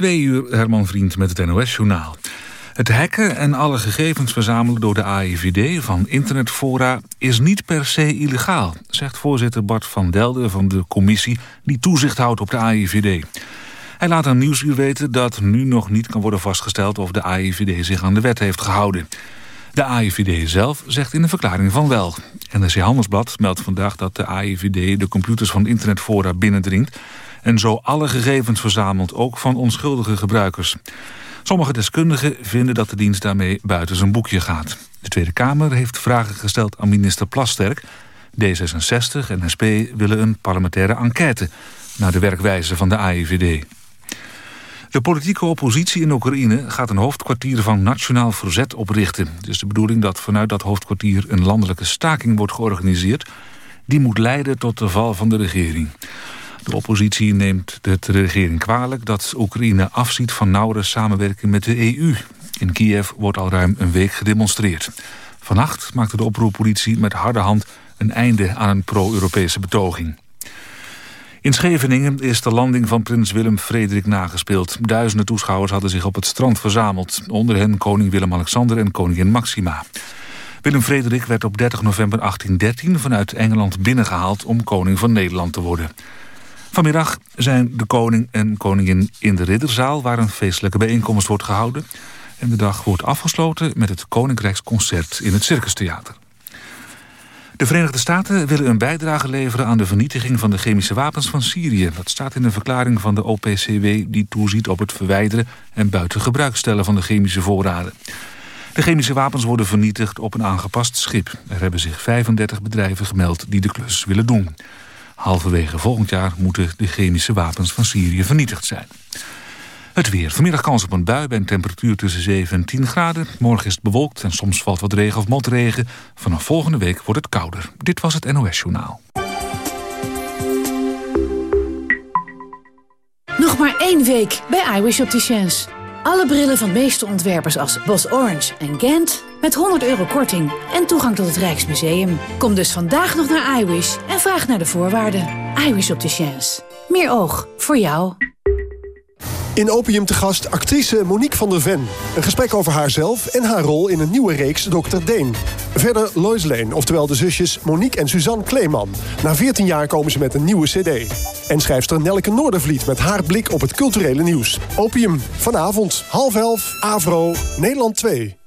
Twee uur Herman Vriend met het NOS-journaal. Het hacken en alle gegevens verzamelen door de AIVD van internetfora is niet per se illegaal, zegt voorzitter Bart van Delden van de commissie die toezicht houdt op de AIVD. Hij laat aan Nieuwsuur weten dat nu nog niet kan worden vastgesteld of de AIVD zich aan de wet heeft gehouden. De AIVD zelf zegt in een verklaring van wel. NRC Handelsblad meldt vandaag dat de AIVD de computers van internetfora binnendringt en zo alle gegevens verzamelt, ook van onschuldige gebruikers. Sommige deskundigen vinden dat de dienst daarmee buiten zijn boekje gaat. De Tweede Kamer heeft vragen gesteld aan minister Plasterk. D66 en SP willen een parlementaire enquête... naar de werkwijze van de AIVD. De politieke oppositie in Oekraïne gaat een hoofdkwartier van Nationaal Verzet oprichten. Het is de bedoeling dat vanuit dat hoofdkwartier een landelijke staking wordt georganiseerd. Die moet leiden tot de val van de regering. De oppositie neemt de regering kwalijk dat Oekraïne afziet van nauwere samenwerking met de EU. In Kiev wordt al ruim een week gedemonstreerd. Vannacht maakte de oproerpolitie met harde hand een einde aan een pro-Europese betoging. In Scheveningen is de landing van prins Willem-Frederik nagespeeld. Duizenden toeschouwers hadden zich op het strand verzameld. Onder hen koning Willem-Alexander en koningin Maxima. Willem-Frederik werd op 30 november 1813 vanuit Engeland binnengehaald... om koning van Nederland te worden. Vanmiddag zijn de koning en koningin in de ridderzaal... waar een feestelijke bijeenkomst wordt gehouden. En de dag wordt afgesloten met het Koninkrijksconcert in het Circus Theater. De Verenigde Staten willen een bijdrage leveren aan de vernietiging van de chemische wapens van Syrië. Dat staat in een verklaring van de OPCW die toeziet op het verwijderen en buiten gebruik stellen van de chemische voorraden. De chemische wapens worden vernietigd op een aangepast schip. Er hebben zich 35 bedrijven gemeld die de klus willen doen. Halverwege volgend jaar moeten de chemische wapens van Syrië vernietigd zijn. Het weer. Vanmiddag kans op een bui bij een temperatuur tussen 7 en 10 graden. Morgen is het bewolkt en soms valt wat regen of motregen. Vanaf volgende week wordt het kouder. Dit was het NOS Journaal. Nog maar één week bij iWish Opticians. Alle brillen van de meeste ontwerpers als Bos Orange en Gent... met 100 euro korting en toegang tot het Rijksmuseum. Kom dus vandaag nog naar iWish en vraag naar de voorwaarden. iWish Opticians. Meer oog voor jou. In Opium te gast actrice Monique van der Ven. Een gesprek over haarzelf en haar rol in een nieuwe reeks Dr. Deen. Verder Lois Lane, oftewel de zusjes Monique en Suzanne Kleeman. Na 14 jaar komen ze met een nieuwe cd. En schrijfster Nelke Noordervliet met haar blik op het culturele nieuws. Opium, vanavond, half elf, Avro, Nederland 2.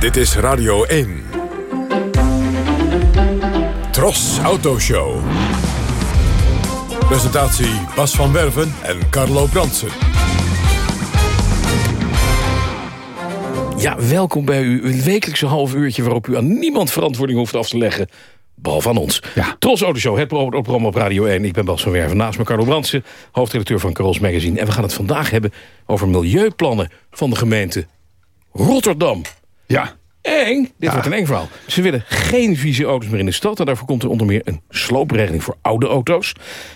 Dit is Radio 1. Tros Autoshow. Presentatie Bas van Werven en Carlo Brandsen. Ja, welkom bij u. Een wekelijkse half uurtje waarop u aan niemand verantwoording hoeft af te leggen. Behalve aan ons. Ja. Tros Autoshow, het programma op Radio 1. Ik ben Bas van Werven, naast me Carlo Brandsen, hoofdredacteur van Carols Magazine. En we gaan het vandaag hebben over milieuplannen van de gemeente Rotterdam. Ja. Eng. Dit wordt een eng verhaal. Ze willen geen vieze auto's meer in de stad. En daarvoor komt er onder meer een sloopregeling voor oude auto's.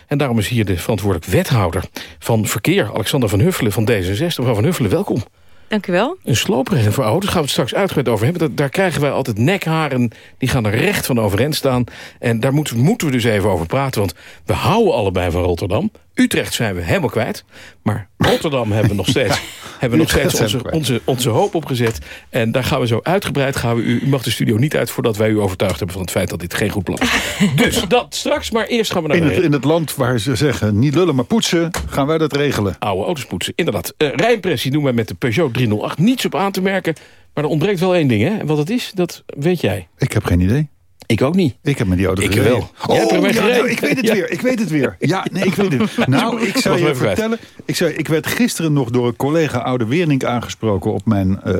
En daarom is hier de verantwoordelijk wethouder van verkeer... Alexander van Huffelen van D66. Mevrouw van Huffelen, welkom. Dank u wel. Een sloopregeling voor auto's, daar gaan we het straks uitgebreid over hebben. Daar krijgen wij altijd nekharen, die gaan er recht van overeind staan. En daar moeten, moeten we dus even over praten, want we houden allebei van Rotterdam. Utrecht zijn we helemaal kwijt. Maar Rotterdam hebben we nog steeds, hebben we nog steeds onze, onze, onze hoop opgezet. En daar gaan we zo uitgebreid. Gaan we u, u mag de studio niet uit voordat wij u overtuigd hebben van het feit dat dit geen goed plan is. dus dat straks, maar eerst gaan we naar in het, in het land waar ze zeggen niet lullen maar poetsen, gaan wij dat regelen. Oude auto's poetsen, inderdaad. Uh, rijimpressie doen wij met de Peugeot 308. Niets op aan te merken, maar er ontbreekt wel één ding. Hè? En wat het is, dat weet jij. Ik heb geen idee. Ik ook niet. Ik heb met die auto ik gereden. wel. Oh, ja, nou, ik weet het ja. weer. Ik weet het weer. Ja, nee, ik weet het. Nou, ik zou je vertellen. Ik, zou, ik werd gisteren nog door een collega Oude Wernink aangesproken op mijn uh,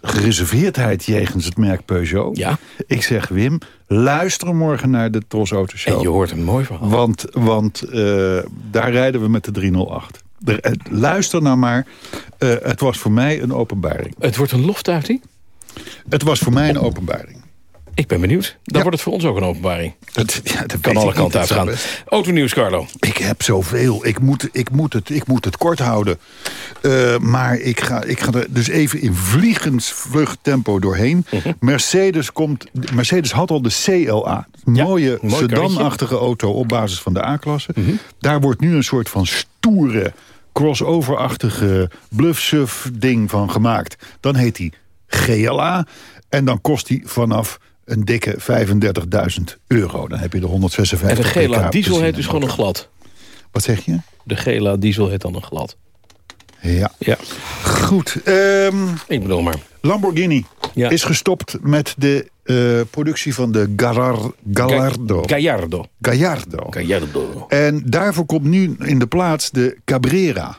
gereserveerdheid jegens het merk Peugeot. Ja. Ik zeg Wim, luister morgen naar de Tros Auto Show. En je hoort een mooi verhaal. Want, want uh, daar rijden we met de 308. De, luister nou maar. Uh, het was voor mij een openbaring. Het wordt een loftuiting? Het was voor mij een openbaring. Ik ben benieuwd. Dan wordt het voor ons ook een openbaring. Dat, ja, dat kan alle kanten uitgaan. Autonieuws, Carlo. Ik heb zoveel. Ik moet, ik moet, het, ik moet het kort houden. Uh, maar ik ga, ik ga er dus even in vliegensvluchttempo doorheen. Mhm. Mercedes, komt, Mercedes had al de CLA. mooie mooi sedanachtige auto op basis van de A-klasse. Mhm. Daar wordt nu een soort van stoere crossover-achtige bluffsuf ding van gemaakt. Dan heet hij GLA. En dan kost hij vanaf een dikke 35.000 euro. Dan heb je de 156 En de GLA diesel heet dus gewoon een glad. Wat zeg je? De GLA diesel heet dan een glad. Ja. ja. Goed. Um, Ik bedoel maar. Lamborghini is gestopt met de uh, productie van de Garar, Gallardo. Gallardo. Gallardo. Gallardo. En daarvoor komt nu in de plaats de Cabrera.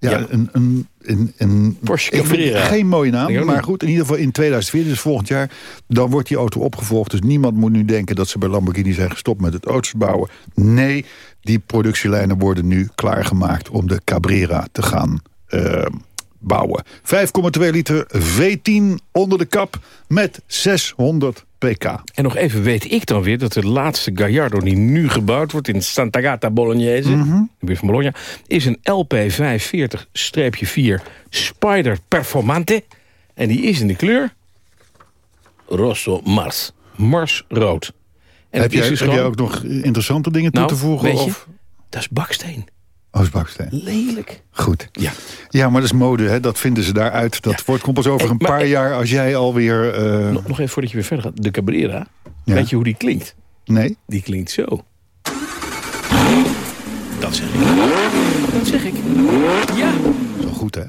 Ja, een, een, een, een Porsche Cabrera. Geen mooie naam, maar goed, in ieder geval in 2004, dus volgend jaar... dan wordt die auto opgevolgd. Dus niemand moet nu denken dat ze bij Lamborghini zijn gestopt met het auto's bouwen. Nee, die productielijnen worden nu klaargemaakt om de Cabrera te gaan uh, bouwen. 5,2 liter V10 onder de kap met 600 pk. En nog even weet ik dan weer dat de laatste Gallardo die nu gebouwd wordt... in Santa Gata Bolognese, mm -hmm. de buurt van Bologna... is een LP540-4 Spider Performante. En die is in de kleur... Rosso Mars. Mars rood. En heb, jij, dus heb jij ook nog interessante dingen toe nou, te voegen? Of? Dat is baksteen. Oostbaksteen. Lelijk. Goed. Ja. ja, maar dat is mode, hè? dat vinden ze daaruit. Dat wordt, komt pas over een paar jaar als jij alweer... Uh... Nog, nog even voordat je weer verder gaat. De Cabrera, weet je hoe die klinkt? Nee. Die klinkt zo. Dat zeg ik. Dat zeg ik. Ja. Zo goed, hè?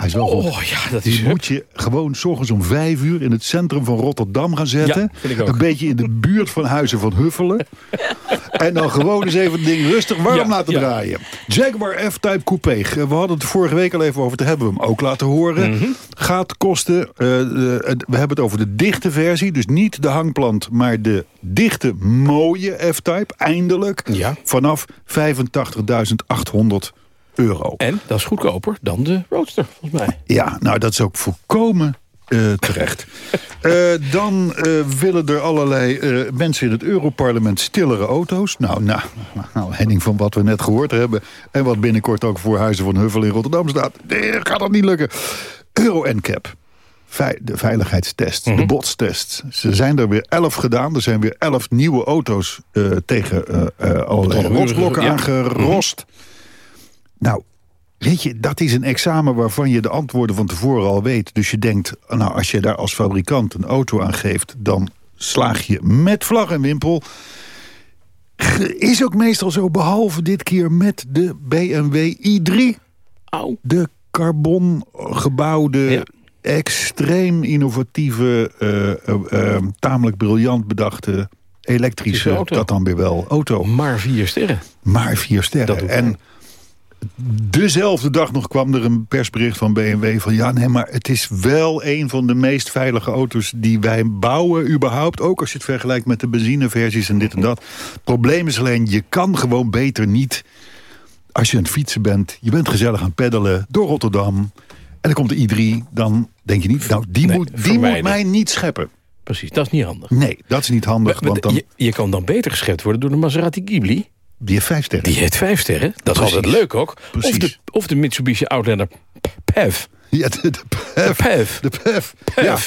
Hij is wel oh, ja, dat is Die moet je gewoon s ochtends om vijf uur in het centrum van Rotterdam gaan zetten. Ja. Een beetje in de buurt van Huizen van Huffelen. en dan gewoon eens even het ding rustig warm laten draaien. Jaguar F-Type Coupé. We hadden het vorige week al even over. Te hebben we hem ook laten horen. Mhm. Gaat kosten. Uh, we hebben het over de dichte versie. Dus niet de hangplant, maar de dichte mooie F-Type. Eindelijk. Vanaf 85.800 euro. En dat is goedkoper dan de Roadster, volgens mij. Ja, nou dat is ook volkomen uh, terecht. uh, dan uh, willen er allerlei mensen in het Europarlement stillere auto's. Nou, nou, nou, Henning van wat we net gehoord hebben... en wat binnenkort ook voor Huizen van Huffel in Rotterdam staat... Nee, gaat dat niet lukken. Euro NCAP. De veiligheidstest, de mhm. botstest. Ze zijn er weer elf gedaan. Er zijn weer elf nieuwe auto's tegen allerlei rotsblokken ja. aangerost. Mhm. Nou, weet je, dat is een examen waarvan je de antwoorden van tevoren al weet. Dus je denkt, nou, als je daar als fabrikant een auto aan geeft... dan slaag je met vlag en wimpel. Is ook meestal zo, behalve dit keer met de BMW i3. Au. De carbongebouwde... extreem innovatieve, uh, uh, tamelijk briljant bedachte elektrische, dat dan weer wel, auto. Maar vier sterren. Maar vier sterren. En dezelfde dag nog kwam er een persbericht van BMW van... ja, nee, maar het is wel een van de meest veilige auto's die wij bouwen überhaupt. Ook als je het vergelijkt met de benzineversies en dit en dat. Probleem is alleen, je kan gewoon beter niet... als je aan het fietsen bent, je bent gezellig aan het peddelen door Rotterdam... en dan komt de i3, dan denk je niet... nou, die, moet, die moet mij niet scheppen. Precies, dat is niet handig. Nee, dat is niet handig. want dan... je, je kan dan beter geschept worden door de Maserati Ghibli... Die heeft vijf sterren. Die heeft vijf sterren. Dat is altijd leuk ook. Of de, of de Mitsubishi Outlander PEV. Ja, de, de PEV. De PEV. Ja.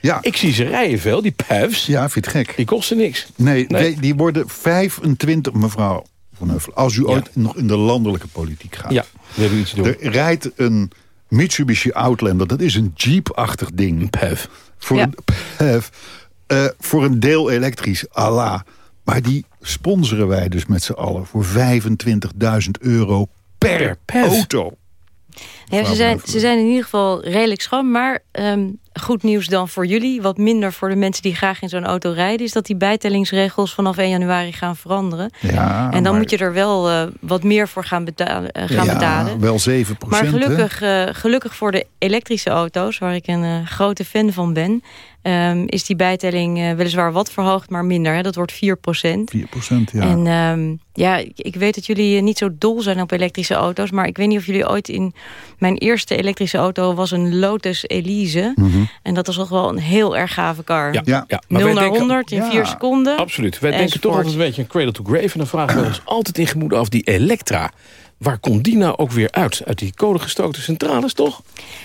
Ja. Ik zie ze rijden veel, die PEV's. Ja, vind je het gek? Die kosten niks. Nee, nee. die worden 25, mevrouw Van Heuvel. Als u ooit nog in de landelijke politiek gaat. Ja, we hebben iets doen. Er rijdt een Mitsubishi Outlander. Dat is een Jeep-achtig ding. Een PEV. Voor een PEV. Uh, voor een deel elektrisch, Allah. Maar die sponsoren wij dus met z'n allen voor 25.000 euro per, auto. Ja, ze, zijn, ze zijn in ieder geval redelijk schoon. Maar ehm, goed nieuws dan voor jullie. Wat minder voor de mensen die graag in zo'n auto rijden... is dat die bijtellingsregels vanaf 1 januari gaan veranderen. Ja, en dan moet je er wel uh, wat meer voor gaan, betalen. Uh, gaan ja, betalen. wel 7% Maar gelukkig, uh, gelukkig voor de elektrische auto's... waar ik een grote fan van ben... Um, is die bijtelling uh, weliswaar wat verhoogd, maar minder. Hè? Dat wordt 4 procent. 4 procent, ja. En um, ja, ik, ik, weet dat jullie niet zo dol zijn op elektrische auto's... maar ik weet niet of jullie ooit in... Mijn eerste elektrische auto was een Lotus Elise. Mm -hmm. En dat was toch wel een heel erg gave car. Ja, ja. ja. 0 naar 100 in 4 ja, seconden. Absoluut. Wij denken toch altijd een beetje een cradle to grave... en dan vragen we ons altijd in gemoede af die Elektra waar komt die nou ook weer uit? Uit die kolengestookte centrales, toch?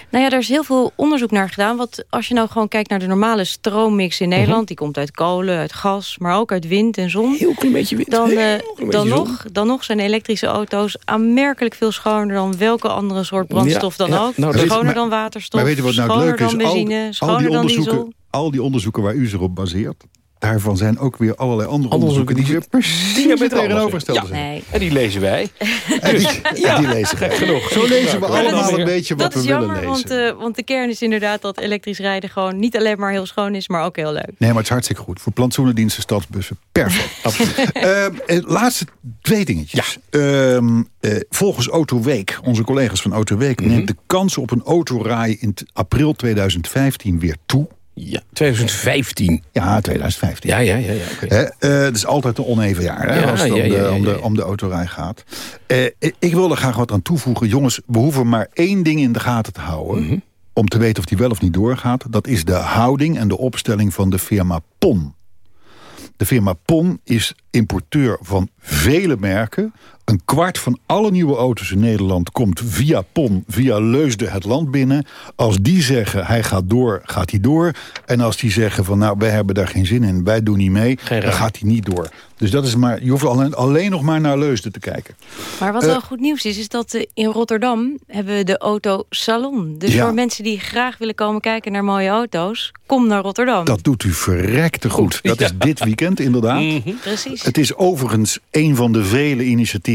Nou ja, er is heel veel onderzoek naar gedaan. Want als je nou gewoon kijkt naar de normale stroommix in Nederland... Mhm. die komt uit kolen, uit gas, maar ook uit wind en zon. Heel klein beetje wind. Dan, uh, dan, nog, dan nog zijn elektrische auto's aanmerkelijk veel schoner... dan welke andere soort brandstof ja, dan ja, ook. Nou, schoner maar, dan waterstof, maar weet je wat nou schoner leuk is? dan benzine, al, schoner al die dan diesel. Al die onderzoeken waar u zich op baseert daarvan zijn ook weer allerlei andere onderzoeken... die weer precies het tegenovergestelde ja. zijn. Nee. En die lezen wij. En die, ja. die lezen wij. genoeg. Zo lezen we allemaal een beetje wat Dat we is willen jammer, lezen. want, uh, want de kern is inderdaad dat elektrisch rijden... gewoon niet alleen maar heel schoon is, maar ook heel leuk. Nee, maar het is hartstikke goed. Voor plantsoenendiensten, stadsbussen, perfect. Ehm, eh, laatste twee dingetjes. Ehm, eh, volgens Autoweek, onze collega's van Autoweek... Mhm. neemt de kans op een autorij in april 2015 weer toe. Ja, 2015. Ja, 2015. Ja, ja, ja. ja eh, het is altijd een oneven jaar hè, Ja, als het om, de, om de autorij gaat. Eh, ik wil er graag wat aan toevoegen. Jongens, we hoeven maar één ding in de gaten te houden... Mhm. om te weten of die wel of niet doorgaat. Dat is de houding en de opstelling van de firma PON. De firma PON is importeur van vele merken. Een kwart van alle nieuwe auto's in Nederland komt via PON, via Leusden het land binnen. Als die zeggen hij gaat door, gaat hij door. En als die zeggen van nou wij hebben daar geen zin in, wij doen niet mee, dan gaat hij niet door. Dus dat is maar, je hoeft alleen, alleen nog maar naar Leusden te kijken. Maar wat Eh, wel goed nieuws is, is dat eh, in Rotterdam hebben we de auto Salon. Dus Ja. voor mensen die graag willen komen kijken naar mooie auto's, kom naar Rotterdam. Dat doet u verrekte goed. Goed, Dat is dit weekend inderdaad. Mhm. Precies. Het is overigens een van de vele initiatieven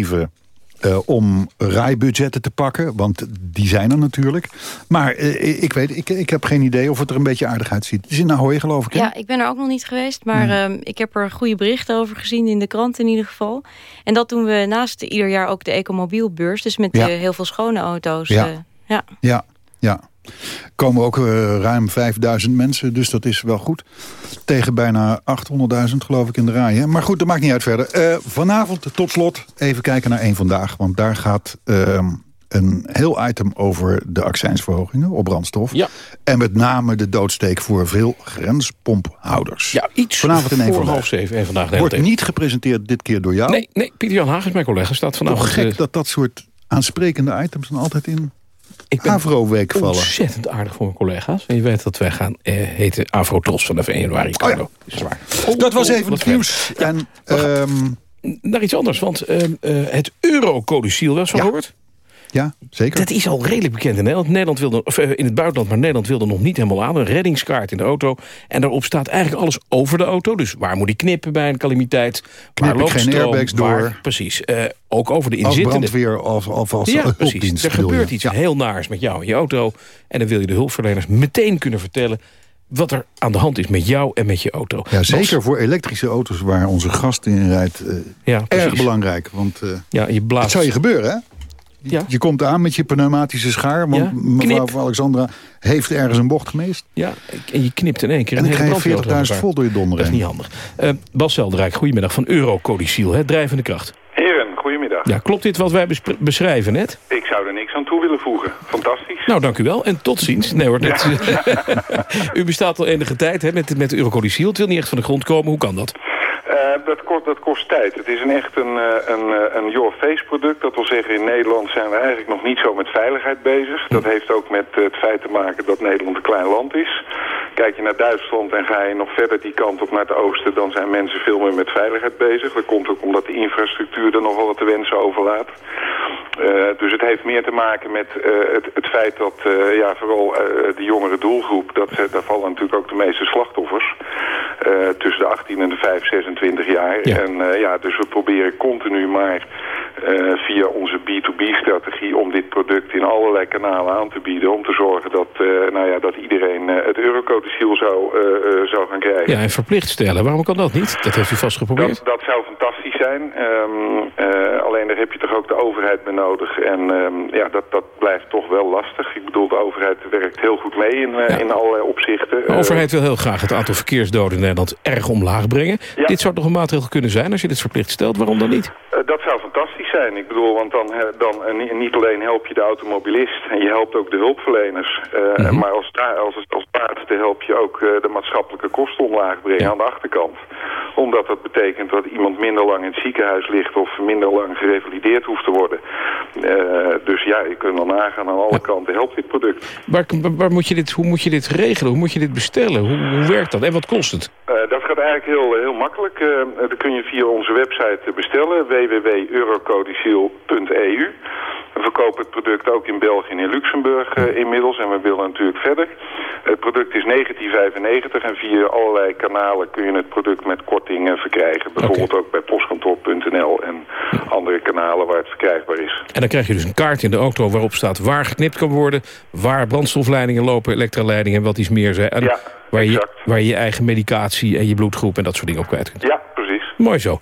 eh, om rijbudgetten te pakken. Want die zijn er natuurlijk. Maar eh, ik weet, ik, ik heb geen idee of het er een beetje aardig uitziet. Het is in Ahoy geloof ik. hè? Ja, ik ben er ook nog niet geweest, maar ehm, ik heb er goede berichten over gezien in de krant in ieder geval. En dat doen we naast ieder jaar ook de Ecomobielbeurs, dus met Ja. eh, heel veel schone auto's. Ja. ja. Ja, ja. Komen ook eh, ruim 5000 mensen, dus dat is wel goed. Tegen bijna 800.000 geloof ik in de rij. Hè? Maar goed, dat maakt niet uit verder. Eh, vanavond tot slot even kijken naar één vandaag. Want daar gaat ehm, een heel item over de accijnsverhogingen op brandstof. Ja. En met name de doodsteek voor veel grenspomphouders. Ja, iets Vanavond in één voor vandaag. half zeven en vandaag Wordt niet gepresenteerd dit keer door jou. Nee, nee, Pieter-Jan Haag is mijn collega. Staat vanavond... Toch gek eh, dat dat soort aansprekende items dan altijd in ik ben Avro-week vallen. ontzettend aardig voor mijn collega's. En je weet dat wij gaan eh, heten Afro-Tros vanaf 1 januari. Carlo. Is waar. Oh Dat was Oh, even het nieuws. En, ehm, Naar iets anders, want ehm, eh, het eurocodiciel, van Ja. gehoord? Ja, zeker. Dat is al redelijk bekend in Nederland. Nederland wilde, of, eh, in het buitenland, maar Nederland wilde nog niet helemaal aan. Een reddingskaart in de auto. En daarop staat eigenlijk alles over de auto. Dus waar moet die knippen bij een calamiteit? Waar Knip ik loopt geen stroom? airbags Waar- door? precies. Eh, ook over de als inzittende... brandweer of, of als Ja, precies. Er je. gebeurt iets Ja. heel naars met jou en je auto. En dan wil je de hulpverleners meteen kunnen vertellen... wat er aan de hand is met jou en met je auto. Ja, Bas- zeker voor elektrische auto's waar onze gast in rijdt. eh, Ja, erg belangrijk. Want eh Ja, je het blaast... zou je gebeuren, hè? Ja. Je komt aan met je pneumatische schaar. Want Ja, mevrouw van Alexandra heeft ergens een bocht gemist. Ja, en je knipt in één keer En een dan hele krijg je brandweerauto 40.000 aan vol door je elkaar. donder Dat is niet handig. Eh, Bas Zeldrijk, goedemiddag van Eurocodiciel, hè, drijvende kracht. Heren, goedemiddag. Ja, klopt dit wat wij beschrijven net? Ik zou er niks aan toe willen voegen. Fantastisch. Nou, dank u wel. En tot ziens. Nee hoor, u bestaat al enige tijd hè, met, met Eurocodiciel. Het wil niet echt van de grond komen. Hoe kan dat? Kost, tijd. Het is een echt een, eh, een, eh, een your face product. Dat wil zeggen, in Nederland zijn we eigenlijk nog niet zo met veiligheid bezig. Dat heeft ook met eh, het feit te maken dat Nederland een klein land is. Kijk je naar Duitsland en ga je nog verder die kant op naar het oosten... dan zijn mensen veel meer met veiligheid bezig. Dat komt ook omdat de infrastructuur er nogal wat te wensen overlaat. Eh, dus het heeft meer te maken met het, het feit dat ja, vooral de jongere doelgroep... Dat, daar vallen natuurlijk ook de meeste slachtoffers... tussen de 18 en de 5, 26 jaar. Ja. En ja, dus we proberen continu maar eh, via onze B2B-strategie... om dit product in allerlei kanalen aan te bieden... om te zorgen dat, eh, nou ja, dat iedereen eh, het eurocodiciel zou, zou gaan krijgen. Ja, en verplicht stellen. Waarom kan dat niet? Dat heeft u vast geprobeerd. Dat, dat zou fantastisch zijn. Ehm, eh, alleen de heb je toch ook de overheid bij nodig. En ehm, ja, dat, dat blijft toch wel lastig. Ik bedoel, de overheid werkt heel goed mee in, in allerlei opzichten. De overheid wil heel graag het aantal verkeersdoden in Nederland erg omlaag brengen. Dit zou toch een maatregel kunnen zijn als je dit verplicht stelt? Waarom dan niet? Zijn. Ik bedoel, want dan, dan niet alleen help je de automobilist... en je helpt ook de hulpverleners. Mhm. Maar als, als, als laatste help je ook de maatschappelijke kosten omlaag brengen aan de achterkant omdat dat betekent dat iemand minder lang in het ziekenhuis ligt... of minder lang gerevalideerd hoeft te worden. Uh, dus ja, je kunt dan nagaan aan alle kanten helpt dit product. Waar, waar, moet je dit, hoe moet je dit regelen? Hoe moet je dit bestellen? Hoe, hoe werkt dat? En wat kost het? Uh, dat eigenlijk heel, heel makkelijk. Uh, dat kun je via onze website bestellen. www.eurocodiciel.eu we verkopen het product ook in België en in Luxemburg uh, inmiddels. En we willen natuurlijk verder. Het product is 1995 en via allerlei kanalen kun je het product met korting verkrijgen. Bijvoorbeeld ook bij postkantoor.nl en andere kanalen waar het verkrijgbaar is. En dan krijg je dus een kaart in de auto waarop staat waar geknipt kan worden... waar brandstofleidingen lopen, elektraleidingen en wat iets meer zijn. En ja, waar, je, waar je je eigen medicatie en je bloedgroep en dat soort dingen op kwijt kunt. Ja, precies. Mooi zo.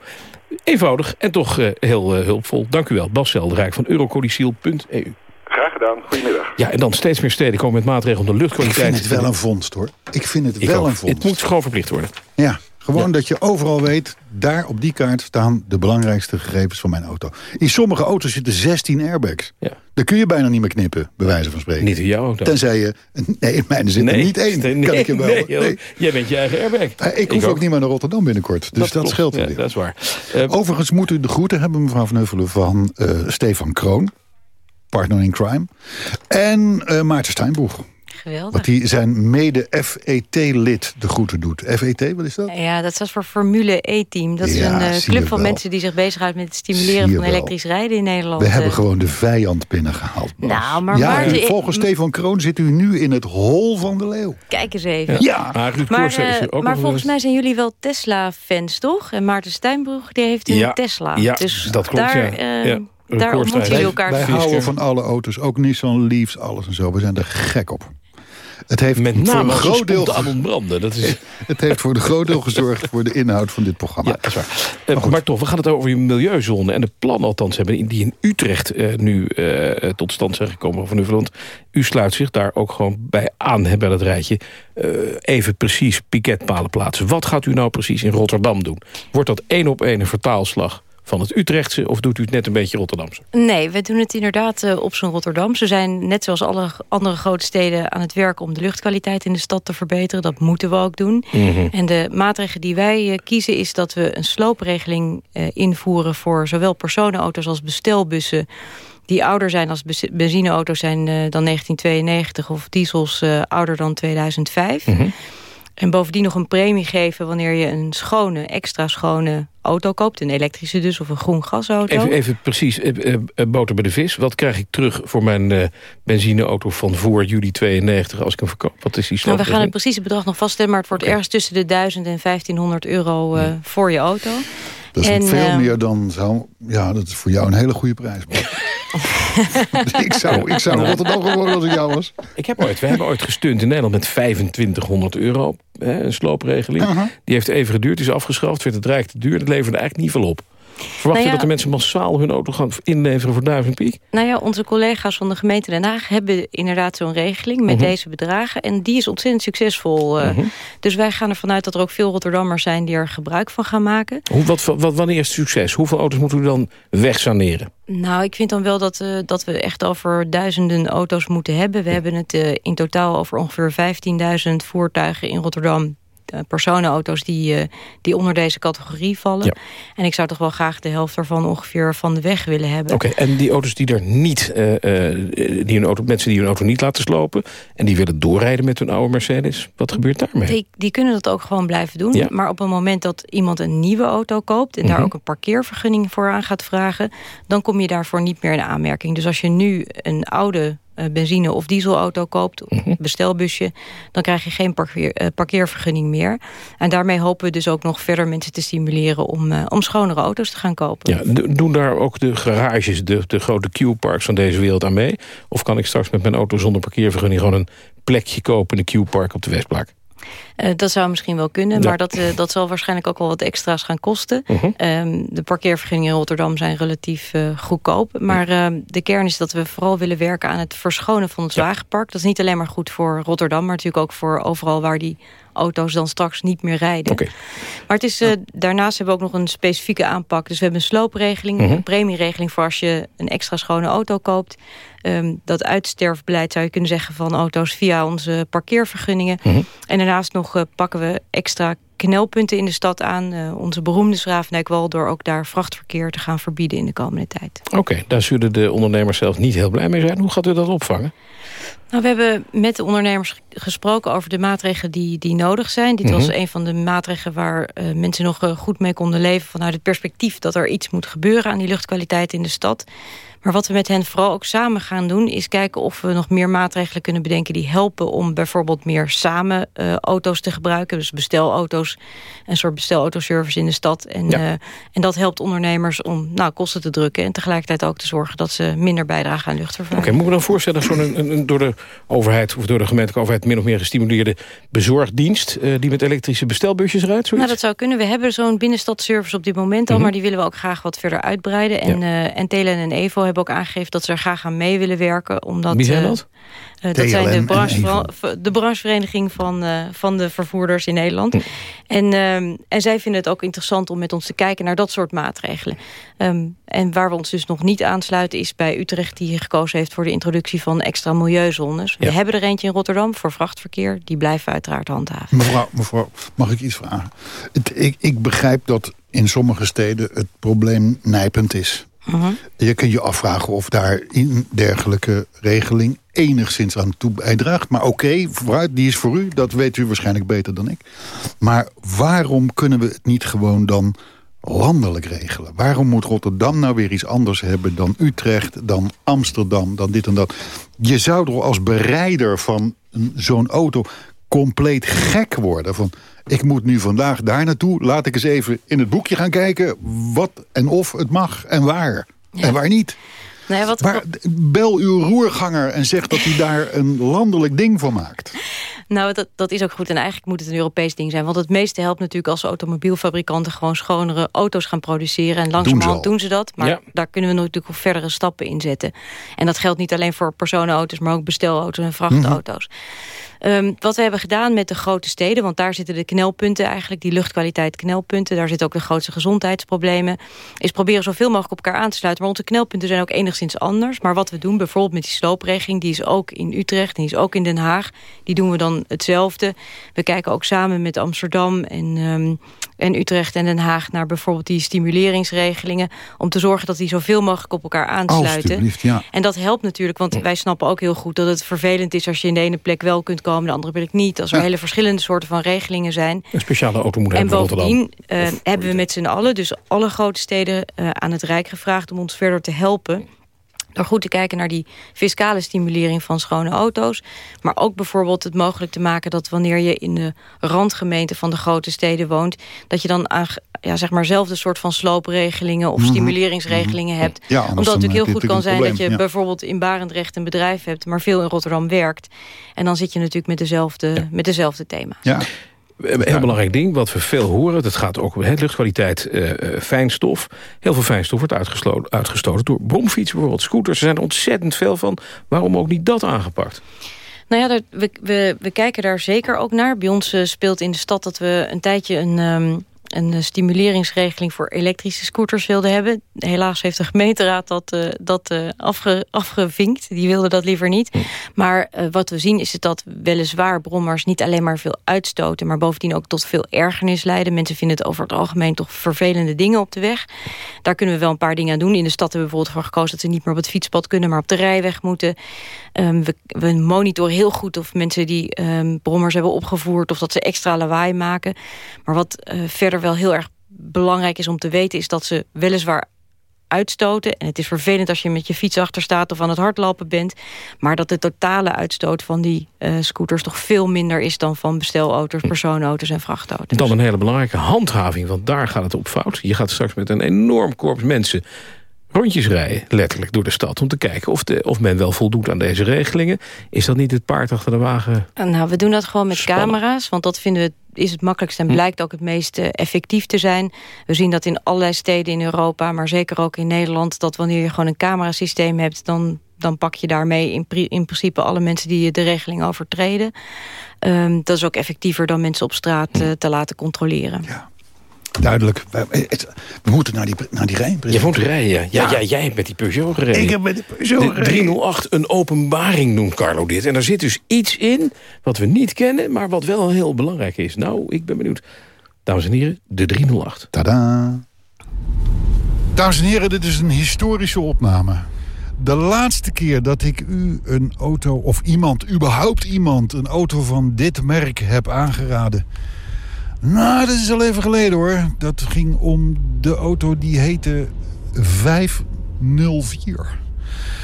Eenvoudig en toch uh, heel uh, hulpvol. Dank u wel, Bas Zelderijk van eurocodiciel.eu. Graag gedaan. Goedemiddag. Ja, en dan steeds meer steden komen met maatregelen om de luchtkwaliteit... Ik vind het wel een vondst, hoor. Ik vind het wel een vondst. Het moet gewoon verplicht worden. Ja, gewoon dat je overal weet, daar op die kaart staan de belangrijkste gegevens van mijn auto. In sommige auto's zitten 16 airbags. Ja. Daar kun je bijna niet meer knippen, bij wijze van spreken. Niet in jouw auto. Tenzij je... Nee, in mijne zit er niet één. Nee, kan ik je wel. Nee, nee. Jij bent je eigen airbag. ik hoef ook, niet meer naar Rotterdam binnenkort. Dus dat, scheelt ja, Dat is waar. Uh, Overigens moet u de groeten hebben, mevrouw Van Heuvelen, van uh, Stefan Kroon. Partner in crime. En uh, Maarten Steinboeg. Geweldig. Want die zijn mede-FET-lid de groeten doet. FET, wat is dat? Ja, dat staat voor Formule E-team. Dat is een uh, club van mensen die zich bezighoudt met het stimuleren van elektrisch rijden in Nederland. We hebben gewoon de vijand binnengehaald. Bas. Nou, maar ja, Maarten, volgens Stefan Kroon zit u nu in het hol van de leeuw. Kijk eens even. Ja. Maar, maar, uh, maar volgens mij zijn jullie wel Tesla-fans, toch? En Maarten Steinbroek die heeft een ja. Tesla. Ja, dus dat klopt, daar, ja. Uh, ja. Daar ontmoeten jullie elkaar. Wij houden van alle auto's, ook Nissan Leafs, alles en zo. We zijn er gek op. Het heeft Met voor name een groot deel aan ontbranden. Dat is... het heeft voor een groot deel gezorgd voor de inhoud van dit programma. Ja, dat is waar. Uh, maar, toch, we gaan het over je milieuzone. En de plan althans hebben die in Utrecht uh, nu uh, tot stand zijn gekomen. Van want u sluit zich daar ook gewoon bij aan hè, bij dat rijtje. even precies piketpalen plaatsen. Wat gaat u nou precies in Rotterdam doen? Wordt dat één op één een vertaalslag van het Utrechtse... of doet u het net een beetje Rotterdamse? Nee, we doen het inderdaad uh, op zo'n Rotterdam. Ze zijn net zoals alle andere grote steden aan het werk... om de luchtkwaliteit in de stad te verbeteren. Dat moeten we ook doen. Mm -hmm. En de maatregel die wij uh, kiezen is dat we een sloopregeling uh, invoeren... voor zowel personenauto's als bestelbussen die ouder zijn als benzineauto's zijn dan 1992... of diesels ouder dan 2005... Mm -hmm. En bovendien nog een premie geven wanneer je een schone, extra schone auto koopt. Een elektrische dus, of een groen gasauto. Even, even precies, uh, uh, boter bij de vis. Wat krijg ik terug voor mijn uh, benzineauto van voor juli 92 als ik hem verkoop? Wat is die nou, We gaan het precieze bedrag nog vaststellen, maar het wordt okay. ergens tussen de 1000 en 1500 euro ja. voor je auto. Dat is en, veel meer dan zou... Ja, dat is voor jou een hele goede prijs. ik zou, ik zou Rotterdam gewoon als ik jou was. Ik heb ooit, we hebben ooit gesteund in Nederland met 2500 euro. Hè, een sloopregeling. Uh -huh. Die heeft even geduurd, die is afgeschaft. Werd het rijk te duur. Dat leverde eigenlijk niet veel op. Verwacht nou ja, je dat de mensen massaal hun auto gaan inleveren voor duizend piek? Nou ja, onze collega's van de gemeente Den Haag hebben inderdaad zo'n regeling met uh -huh. deze bedragen. En die is ontzettend succesvol. Uh, uh -huh. Dus wij gaan ervan uit dat er ook veel Rotterdammers zijn die er gebruik van gaan maken. Hoe, wat, wat, wanneer is het succes? Hoeveel auto's moeten we dan wegsaneren? Nou, ik vind dan wel dat, uh, dat we echt over duizenden auto's moeten hebben. We hebben het uh, in totaal over ongeveer 15.000 voertuigen in Rotterdam personenauto's die, uh, die onder deze categorie vallen. Ja. En ik zou toch wel graag de helft daarvan ongeveer van de weg willen hebben. Oké, okay, en die auto's die er niet, uh, die hun auto, mensen die hun auto niet laten slopen... en die willen doorrijden met hun oude Mercedes, wat gebeurt daarmee? Die, die kunnen dat ook gewoon blijven doen. Ja. Maar op het moment dat iemand een nieuwe auto koopt... en mm -hmm. daar ook een parkeervergunning voor aan gaat vragen... dan kom je daarvoor niet meer in aanmerking. Dus als je nu een oude benzine- of dieselauto koopt, een bestelbusje, dan krijg je geen parkeer, uh, parkeervergunning meer. En daarmee hopen we dus ook nog verder mensen te stimuleren om, uh, om schonere auto's te gaan kopen. Ja, doen daar ook de garages, de, de grote Q-parks van deze wereld aan mee? Of kan ik straks met mijn auto zonder parkeervergunning gewoon een plekje kopen in de Q-park op de Westplaak? Uh, dat zou misschien wel kunnen, maar dat, uh, dat zal waarschijnlijk ook wel wat extra's gaan kosten. -huh. um, de parkeervergunningen in Rotterdam zijn relatief uh, goedkoop. Maar uh, de kern is dat we vooral willen werken aan het verschonen van het ja. wagenpark. Dat is niet alleen maar goed voor Rotterdam, maar natuurlijk ook voor overal waar die auto's dan straks niet meer rijden. Okay. Maar het is, uh, daarnaast hebben we ook nog een specifieke aanpak. Dus we hebben een sloopregeling, Mhm. een premieregeling... voor als je een extra schone auto koopt. Um, dat uitsterfbeleid zou je kunnen zeggen van auto's... via onze parkeervergunningen. Mhm. En daarnaast nog pakken we extra knelpunten in de stad aan. Uh, onze beroemde Schravendijkwal... door ook daar vrachtverkeer te gaan verbieden in de komende tijd. Oké, okay, daar zullen de ondernemers zelf niet heel blij mee zijn. Hoe gaat u dat opvangen? Nou, we hebben met de ondernemers gesproken over de maatregelen die, die nodig zijn. Dit Mhm. was een van de maatregelen waar uh, mensen nog uh, goed mee konden leven... vanuit het perspectief dat er iets moet gebeuren aan die luchtkwaliteit in de stad. Maar wat we met hen vooral ook samen gaan doen... is kijken of we nog meer maatregelen kunnen bedenken... die helpen om bijvoorbeeld meer samen uh, auto's te gebruiken. Dus bestelauto's, een soort bestelautoservice in de stad. En, Ja. uh, en dat helpt ondernemers om nou, kosten te drukken... en tegelijkertijd ook te zorgen dat ze minder bijdragen aan luchtvervuiling. Oké, moeten we dan voorstellen... zo'n door de overheid of door de gemeentelijke overheid... min of meer gestimuleerde bezorgdienst... Uh, die met elektrische bestelbusjes rijdt? Zoiets? Nou, dat zou kunnen. We hebben zo'n binnenstadservice op dit moment al... Mhm. maar die willen we ook graag wat verder uitbreiden. En, en Telen en Evo hebben ook aangegeven dat ze er graag aan mee willen werken. Omdat, Wie zijn dat? Uh, dat zijn de, branche, de branchevereniging van, uh, van de vervoerders in Nederland. Hm. En, um, en zij vinden het ook interessant om met ons te kijken naar dat soort maatregelen. Um, en waar we ons dus nog niet aansluiten is bij Utrecht... die gekozen heeft voor de introductie van extra milieuzones. Ja. We hebben er eentje in Rotterdam voor vrachtverkeer. Die blijven we uiteraard handhaven. Mevrouw, mevrouw mag ik iets vragen? Het, ik, ik begrijp dat in sommige steden het probleem nijpend is. -huh. Je kunt je afvragen of daar een dergelijke regeling enigszins aan toe bijdraagt. Maar oké, okay, die is voor u. Dat weet u waarschijnlijk beter dan ik. Maar waarom kunnen we het niet gewoon dan landelijk regelen? Waarom moet Rotterdam nou weer iets anders hebben dan Utrecht, dan Amsterdam, dan dit en dat? Je zou er als bereider van zo'n auto compleet gek worden. Van, ik moet nu vandaag daar naartoe. Laat ik eens even in het boekje gaan kijken wat en of het mag en waar. Ja. En waar niet. Nee, wat... Maar bel uw roerganger en zeg dat hij daar een landelijk ding van maakt. Nou, dat, dat is ook goed. En eigenlijk moet het een Europees ding zijn. Want het meeste helpt natuurlijk als automobielfabrikanten... gewoon schonere auto's gaan produceren. En langzamerhand doen, doen ze dat. Maar ja. daar kunnen we natuurlijk nog verdere stappen in zetten. En dat geldt niet alleen voor personenauto's... maar ook bestelauto's en vrachtauto's. Mm -hmm. Um, wat we hebben gedaan met de grote steden... want daar zitten de knelpunten eigenlijk, die luchtkwaliteit knelpunten... daar zitten ook de grootste gezondheidsproblemen... is proberen zoveel mogelijk op elkaar aan te sluiten. Maar onze knelpunten zijn ook enigszins anders. Maar wat we doen, bijvoorbeeld met die sloopregeling... die is ook in Utrecht, die is ook in Den Haag. Die doen we dan hetzelfde. We kijken ook samen met Amsterdam en, um, en Utrecht en Den Haag... naar bijvoorbeeld die stimuleringsregelingen... om te zorgen dat die zoveel mogelijk op elkaar aansluiten. Ja. En dat helpt natuurlijk, want wij snappen ook heel goed... dat het vervelend is als je in de ene plek wel kunt komen... de andere plek niet. Als er ja. hele verschillende soorten van regelingen zijn. Een speciale auto moet en hebben bovendien uh, hebben we met z'n allen... dus alle grote steden uh, aan het Rijk gevraagd... om ons verder te helpen door goed te kijken naar die fiscale stimulering van schone auto's. Maar ook bijvoorbeeld het mogelijk te maken dat wanneer je in de randgemeente van de grote steden woont, dat je dan aan, ja, zeg maar zelf een soort van sloopregelingen of stimuleringsregelingen mm -hmm. hebt. Ja, Omdat het natuurlijk heel goed kan zijn probleem, dat je ja. bijvoorbeeld in Barendrecht een bedrijf hebt, maar veel in Rotterdam werkt. En dan zit je natuurlijk met dezelfde, met dezelfde thema's. Ja. Een heel belangrijk ding, wat we veel horen... dat gaat ook om luchtkwaliteit, uh, fijnstof. Heel veel fijnstof wordt uitgestoten door bromfietsen, bijvoorbeeld scooters. Er zijn er ontzettend veel van. Waarom ook niet dat aangepakt? Nou ja, we, we, we kijken daar zeker ook naar. Bij ons uh, speelt in de stad dat we een tijdje een... Um, een stimuleringsregeling voor elektrische scooters wilden hebben. Helaas heeft de gemeenteraad dat, uh, dat uh, afge, afgevinkt. Die wilde dat liever niet. Maar uh, wat we zien is het dat weliswaar brommers niet alleen maar veel uitstoten... maar bovendien ook tot veel ergernis leiden. Mensen vinden het over het algemeen toch vervelende dingen op de weg. Daar kunnen we wel een paar dingen aan doen. In de stad hebben we bijvoorbeeld voor gekozen dat ze niet meer op het fietspad kunnen... maar op de rijweg moeten. Um, we, we monitoren heel goed of mensen die um, brommers hebben opgevoerd... of dat ze extra lawaai maken. Maar wat verder wel heel erg belangrijk is om te weten... is dat ze weliswaar uitstoten. En het is vervelend als je met je fiets achter staat of aan het hardlopen bent. Maar dat de totale uitstoot van die uh, scooters toch veel minder is... dan van bestelauto's, personenauto's en vrachtauto's. Dan een hele belangrijke handhaving, want daar gaat het op fout. Je gaat straks met een enorm korps mensen rondjes rijden, letterlijk, door de stad... om te kijken of, de, of men wel voldoet aan deze regelingen. Is dat niet het paard achter de wagen? Nou, we doen dat gewoon met camera's, want dat vinden we is het makkelijkst en hm. blijkt ook het meest eh, effectief te zijn. We zien dat in allerlei steden in Europa, maar zeker ook in Nederland... dat wanneer je gewoon een camerasysteem hebt... dan, dan pak je daarmee in, in principe alle mensen die de regeling overtreden. Um, dat is ook effectiever dan mensen op straat hm. uh, te laten controleren. Ja. Duidelijk. We moeten naar die, naar die rijden. Je moet rijden, ja. ja. jij hebt met die Peugeot gereden. Ik heb met de Peugeot de 308 een openbaring noemt Carlo dit. En daar zit dus iets in wat we niet kennen... maar wat wel heel belangrijk is. Nou, ik ben benieuwd. Dames en heren, de 308. Tada! Dames en heren, dit is een historische opname. De laatste keer dat ik u een auto, of iemand, überhaupt iemand... een auto van dit merk heb aangeraden nou, dat is al even geleden hoor. Dat ging om de auto die heette 504.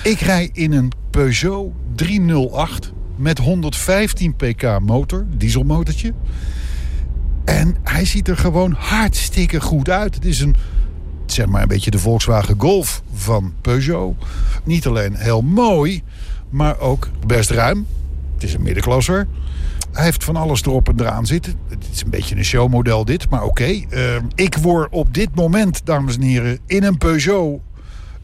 Ik rij in een Peugeot 308 met 115 pk motor, dieselmotortje. En hij ziet er gewoon hartstikke goed uit. Het is een, zeg maar een beetje de Volkswagen Golf van Peugeot. Niet alleen heel mooi, maar ook best ruim. Het is een middenklasser. Hij heeft van alles erop en eraan zitten. Het is een beetje een showmodel dit, maar oké. Eh, ik word op dit moment, dames en heren, in een Peugeot...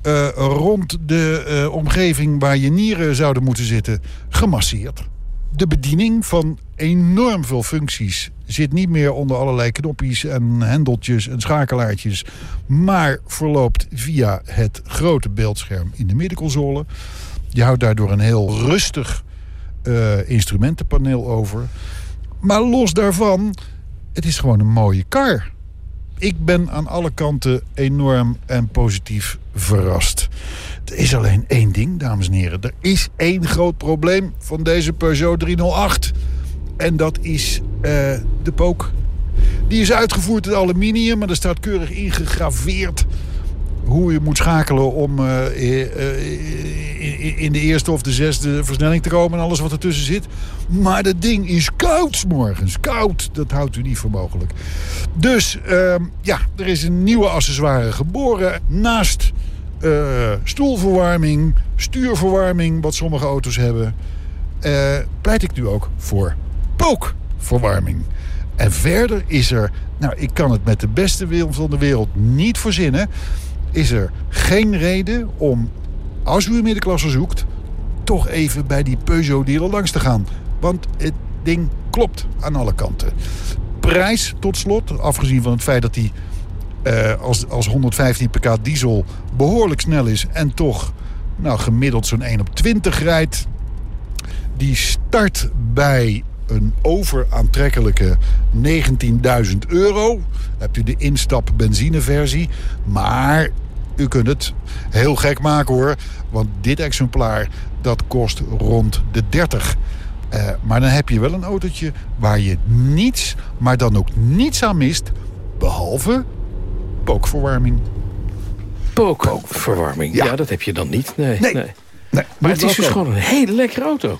Uh, rond de uh, omgeving waar je nieren zouden moeten zitten, gemasseerd. De bediening van enorm veel functies zit niet meer onder allerlei knopjes en hendeltjes en schakelaartjes. Maar verloopt via het grote beeldscherm in de middenconsole. Je houdt daardoor een heel rustig uh, instrumentenpaneel over. Maar los daarvan, het is gewoon een mooie kar. Ik ben aan alle kanten enorm en positief verrast. Er is alleen één ding, dames en heren. Er is één groot probleem van deze Peugeot 308. En dat is uh, de pook. Die is uitgevoerd in aluminium, maar er staat keurig ingegraveerd hoe je moet schakelen om uh, in de eerste of de zesde versnelling te komen en alles wat ertussen zit. Maar dat ding is koud morgens. Koud, dat houdt u niet voor mogelijk. Dus ehm, ja, er is een nieuwe accessoire geboren. Naast stoelverwarming, stuurverwarming, wat sommige auto's hebben... pleit ik nu ook voor pookverwarming. En verder is er, nou ik kan het met de beste wil van de wereld niet verzinnen is er geen reden om, als u een middenklasse zoekt... toch even bij die Peugeot-dealer langs te gaan. Want het ding klopt aan alle kanten. Prijs tot slot, afgezien van het feit dat hij uh, als, als 115 pk diesel behoorlijk snel is... en toch nou, gemiddeld zo'n 1 op 20 rijdt... die start bij een overaantrekkelijke 19.000 euro. hebt u de instap benzineversie. Maar u kunt het heel gek maken hoor. Want dit exemplaar dat kost rond de 30. Uh, eh, maar dan heb je wel een autootje waar je niets, maar dan ook niets aan mist. Behalve pookverwarming. Pookverwarming, ja. ja. dat heb je dan niet. Nee, nee. nee. nee. Maar het is dus gewoon een hele lekkere auto.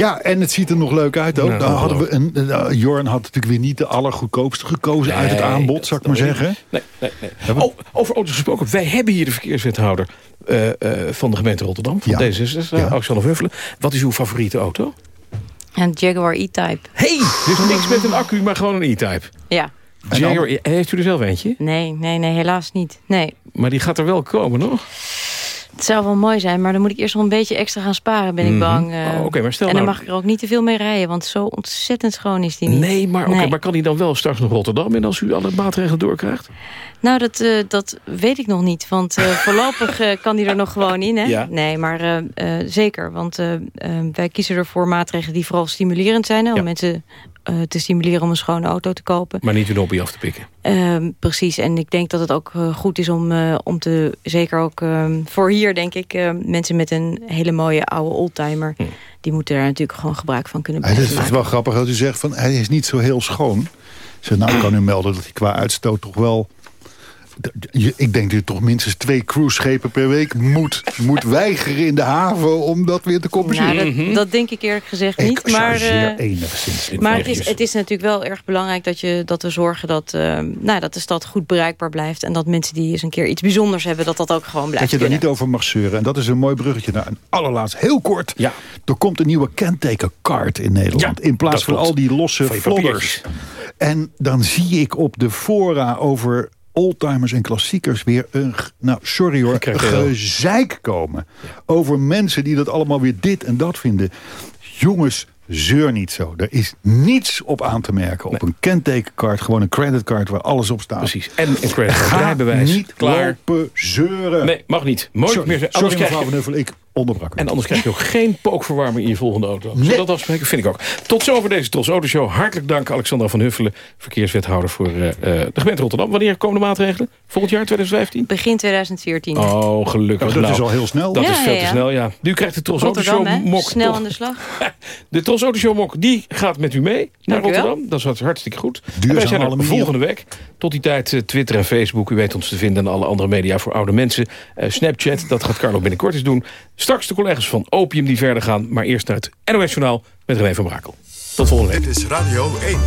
Ja, en het ziet er nog leuk uit ook. Nou, hadden we een, uh, Jorn had natuurlijk weer niet de allergoedkoopste gekozen uit het aanbod, zou ik maar zeggen. Nee, nee, nee. Oh, over auto's gesproken. Wij hebben hier de verkeerswethouder uh, uh, van de gemeente Rotterdam, van ja. D66, ja. Alexander Vuffelen. Wat is uw favoriete auto? Een Jaguar E-Type. Hey, dus niks met een accu, maar gewoon een E-Type. Ja. Jaguar, heeft u er zelf eentje? Nee, nee, nee, helaas niet. Nee. Maar die gaat er wel komen, nog? Het zou wel mooi zijn, maar dan moet ik eerst nog een beetje extra gaan sparen, ben ik mhm. bang. Uh, oh, maar stel en dan nou... mag ik er ook niet te veel mee rijden, want zo ontzettend schoon is die niet. Nee, maar, okay, maar kan hij dan wel straks naar Rotterdam en als u alle maatregelen doorkrijgt? Nou, dat, uh, dat weet ik nog niet, want uh, voorlopig kan hij er nog gewoon in. Hè? Ja. Nee, maar zeker, want wij kiezen ervoor maatregelen die vooral stimulerend zijn. Hè, om ja. mensen uh, te stimuleren om een schone auto te kopen. Maar niet een hobby af te pikken. Uh, precies, en ik denk dat het ook uh, goed is om, uh, om te... zeker ook ehm, voor hier, denk ik... mensen met een hele mooie oude oldtimer... Hm. die moeten daar natuurlijk gewoon gebruik van kunnen blijven Het is wel grappig dat u zegt van hij is niet zo heel schoon. Zeg, nou kan u melden dat hij qua uitstoot toch wel ik denk dat toch minstens twee cruiseschepen per week moet, moet weigeren in de haven om dat weer te compenseren. Nou, dat, dat, denk ik eerlijk gezegd niet. maar uh, enigszins. Maar het is, het is natuurlijk wel erg belangrijk dat, je, dat we zorgen dat, uh, nou, dat de stad goed bereikbaar blijft. En dat mensen die eens een keer iets bijzonders hebben, dat dat ook gewoon blijft Dat je er niet over mag zeuren. En dat is een mooi bruggetje naar een allerlaatst, heel kort. Ja. Er komt een nieuwe kentekenkaart in Nederland. in plaats van al die losse flodders. En dan zie ik op de fora over oldtimers en klassiekers weer een, nou sorry hoor, gezeik komen. Over mensen die dat allemaal weer dit en dat vinden. Jongens, zeur niet zo. Er is niets op aan te merken. Op een kentekenkaart, gewoon een creditcard waar alles op staat. Precies. En een creditcard rijbewijs. niet Klaar. lopen zeuren. Nee, mag niet. Mooi sorry, meer. Sorry mevrouw Van Nuffel, ik onderbrak. En anders krijg je ook geen pookverwarming in je volgende auto. Nee. dat afspreken? Vind ik ook. Tot zover deze Tros Autoshow. Hartelijk dank Alexandra van Huffelen, verkeerswethouder voor uh, de gemeente Rotterdam. Wanneer komen de maatregelen? Volgend jaar 2015? Begin 2014. Oh, gelukkig. Oh, dat nou, is al heel snel. Dat ja, is veel ja, te snel, ja. Nu krijgt de Tros Autoshow mok. Snel aan de slag. de Tros Autoshow mok, die gaat met u mee naar Rotterdam. Dat is hartstikke goed. Duurzaam wij zijn er volgende week. Tot die tijd uh, Twitter en Facebook. U weet ons te vinden en alle andere media voor oude mensen. Uh, Snapchat, dat gaat Carlo binnenkort eens doen. Straks de collega's van Opium die verder gaan. Maar eerst naar het NOS Journaal met René van Brakel. Tot volgende week. Dit is Radio 1.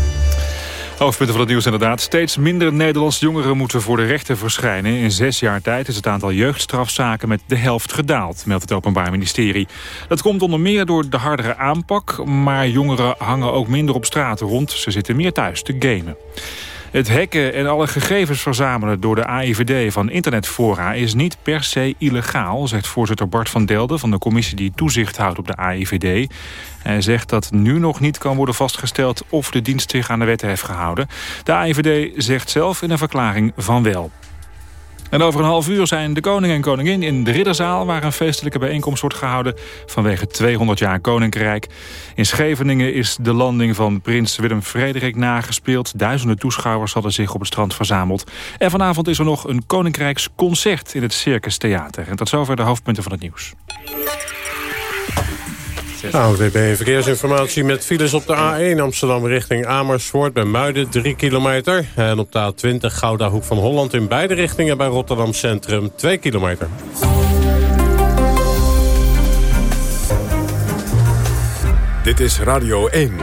Hoofdpunten van het nieuws inderdaad. Steeds minder Nederlandse jongeren moeten voor de rechter verschijnen. In zes jaar tijd is het aantal jeugdstrafzaken met de helft gedaald, meldt het Openbaar Ministerie. Dat komt onder meer door de hardere aanpak, maar jongeren hangen ook minder op straat rond. Ze zitten meer thuis te gamen. Het hacken en alle gegevens verzamelen door de AIVD van internetfora is niet per se illegaal, zegt voorzitter Bart van Delden van de commissie die toezicht houdt op de AIVD. Hij zegt dat nu nog niet kan worden vastgesteld of de dienst zich aan de wet heeft gehouden. De AIVD zegt zelf in een verklaring van wel. En over een half uur zijn de koning en koningin in de Ridderzaal... waar een feestelijke bijeenkomst wordt gehouden vanwege 200 jaar Koninkrijk. In Scheveningen is de landing van prins Willem-Frederik nagespeeld. Duizenden toeschouwers hadden zich op het strand verzameld. En vanavond is er nog een Koninkrijksconcert in het Circus Theater. En tot zover de hoofdpunten van het nieuws. ANWB Verkeersinformatie met files op de A1 Amsterdam richting Amersfoort bij Muiden 3 kilometer. En op de A20 Gouda Hoek van Holland in beide richtingen bij Rotterdam Centrum 2 kilometer. Dit is Radio 1.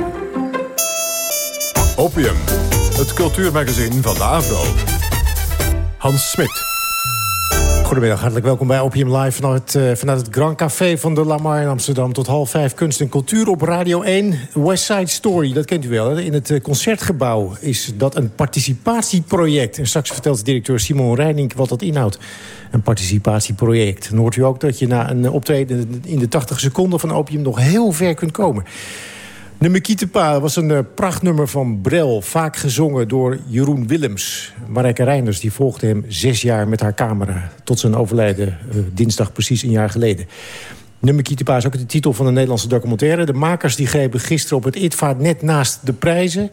Opium, het cultuurmagazin van de Avro. Hans Smit. Goedemiddag, hartelijk welkom bij Opium Live vanuit, uh, vanuit het Grand Café van de Lamar in Amsterdam. Tot half vijf kunst en cultuur op Radio 1. West Side Story, dat kent u wel. In het uh, concertgebouw is dat een participatieproject. En straks vertelt directeur Simon Reining wat dat inhoudt. Een participatieproject. Dan hoort u ook dat je na een optreden in de 80 seconden van Opium nog heel ver kunt komen. Nummer Kietepa was een uh, prachtnummer van Brel. Vaak gezongen door Jeroen Willems. Marijke Reinders die volgde hem zes jaar met haar camera. Tot zijn overlijden uh, dinsdag precies een jaar geleden. Nummer Kietepa is ook de titel van een Nederlandse documentaire. De makers die grepen gisteren op het ITVA net naast de prijzen.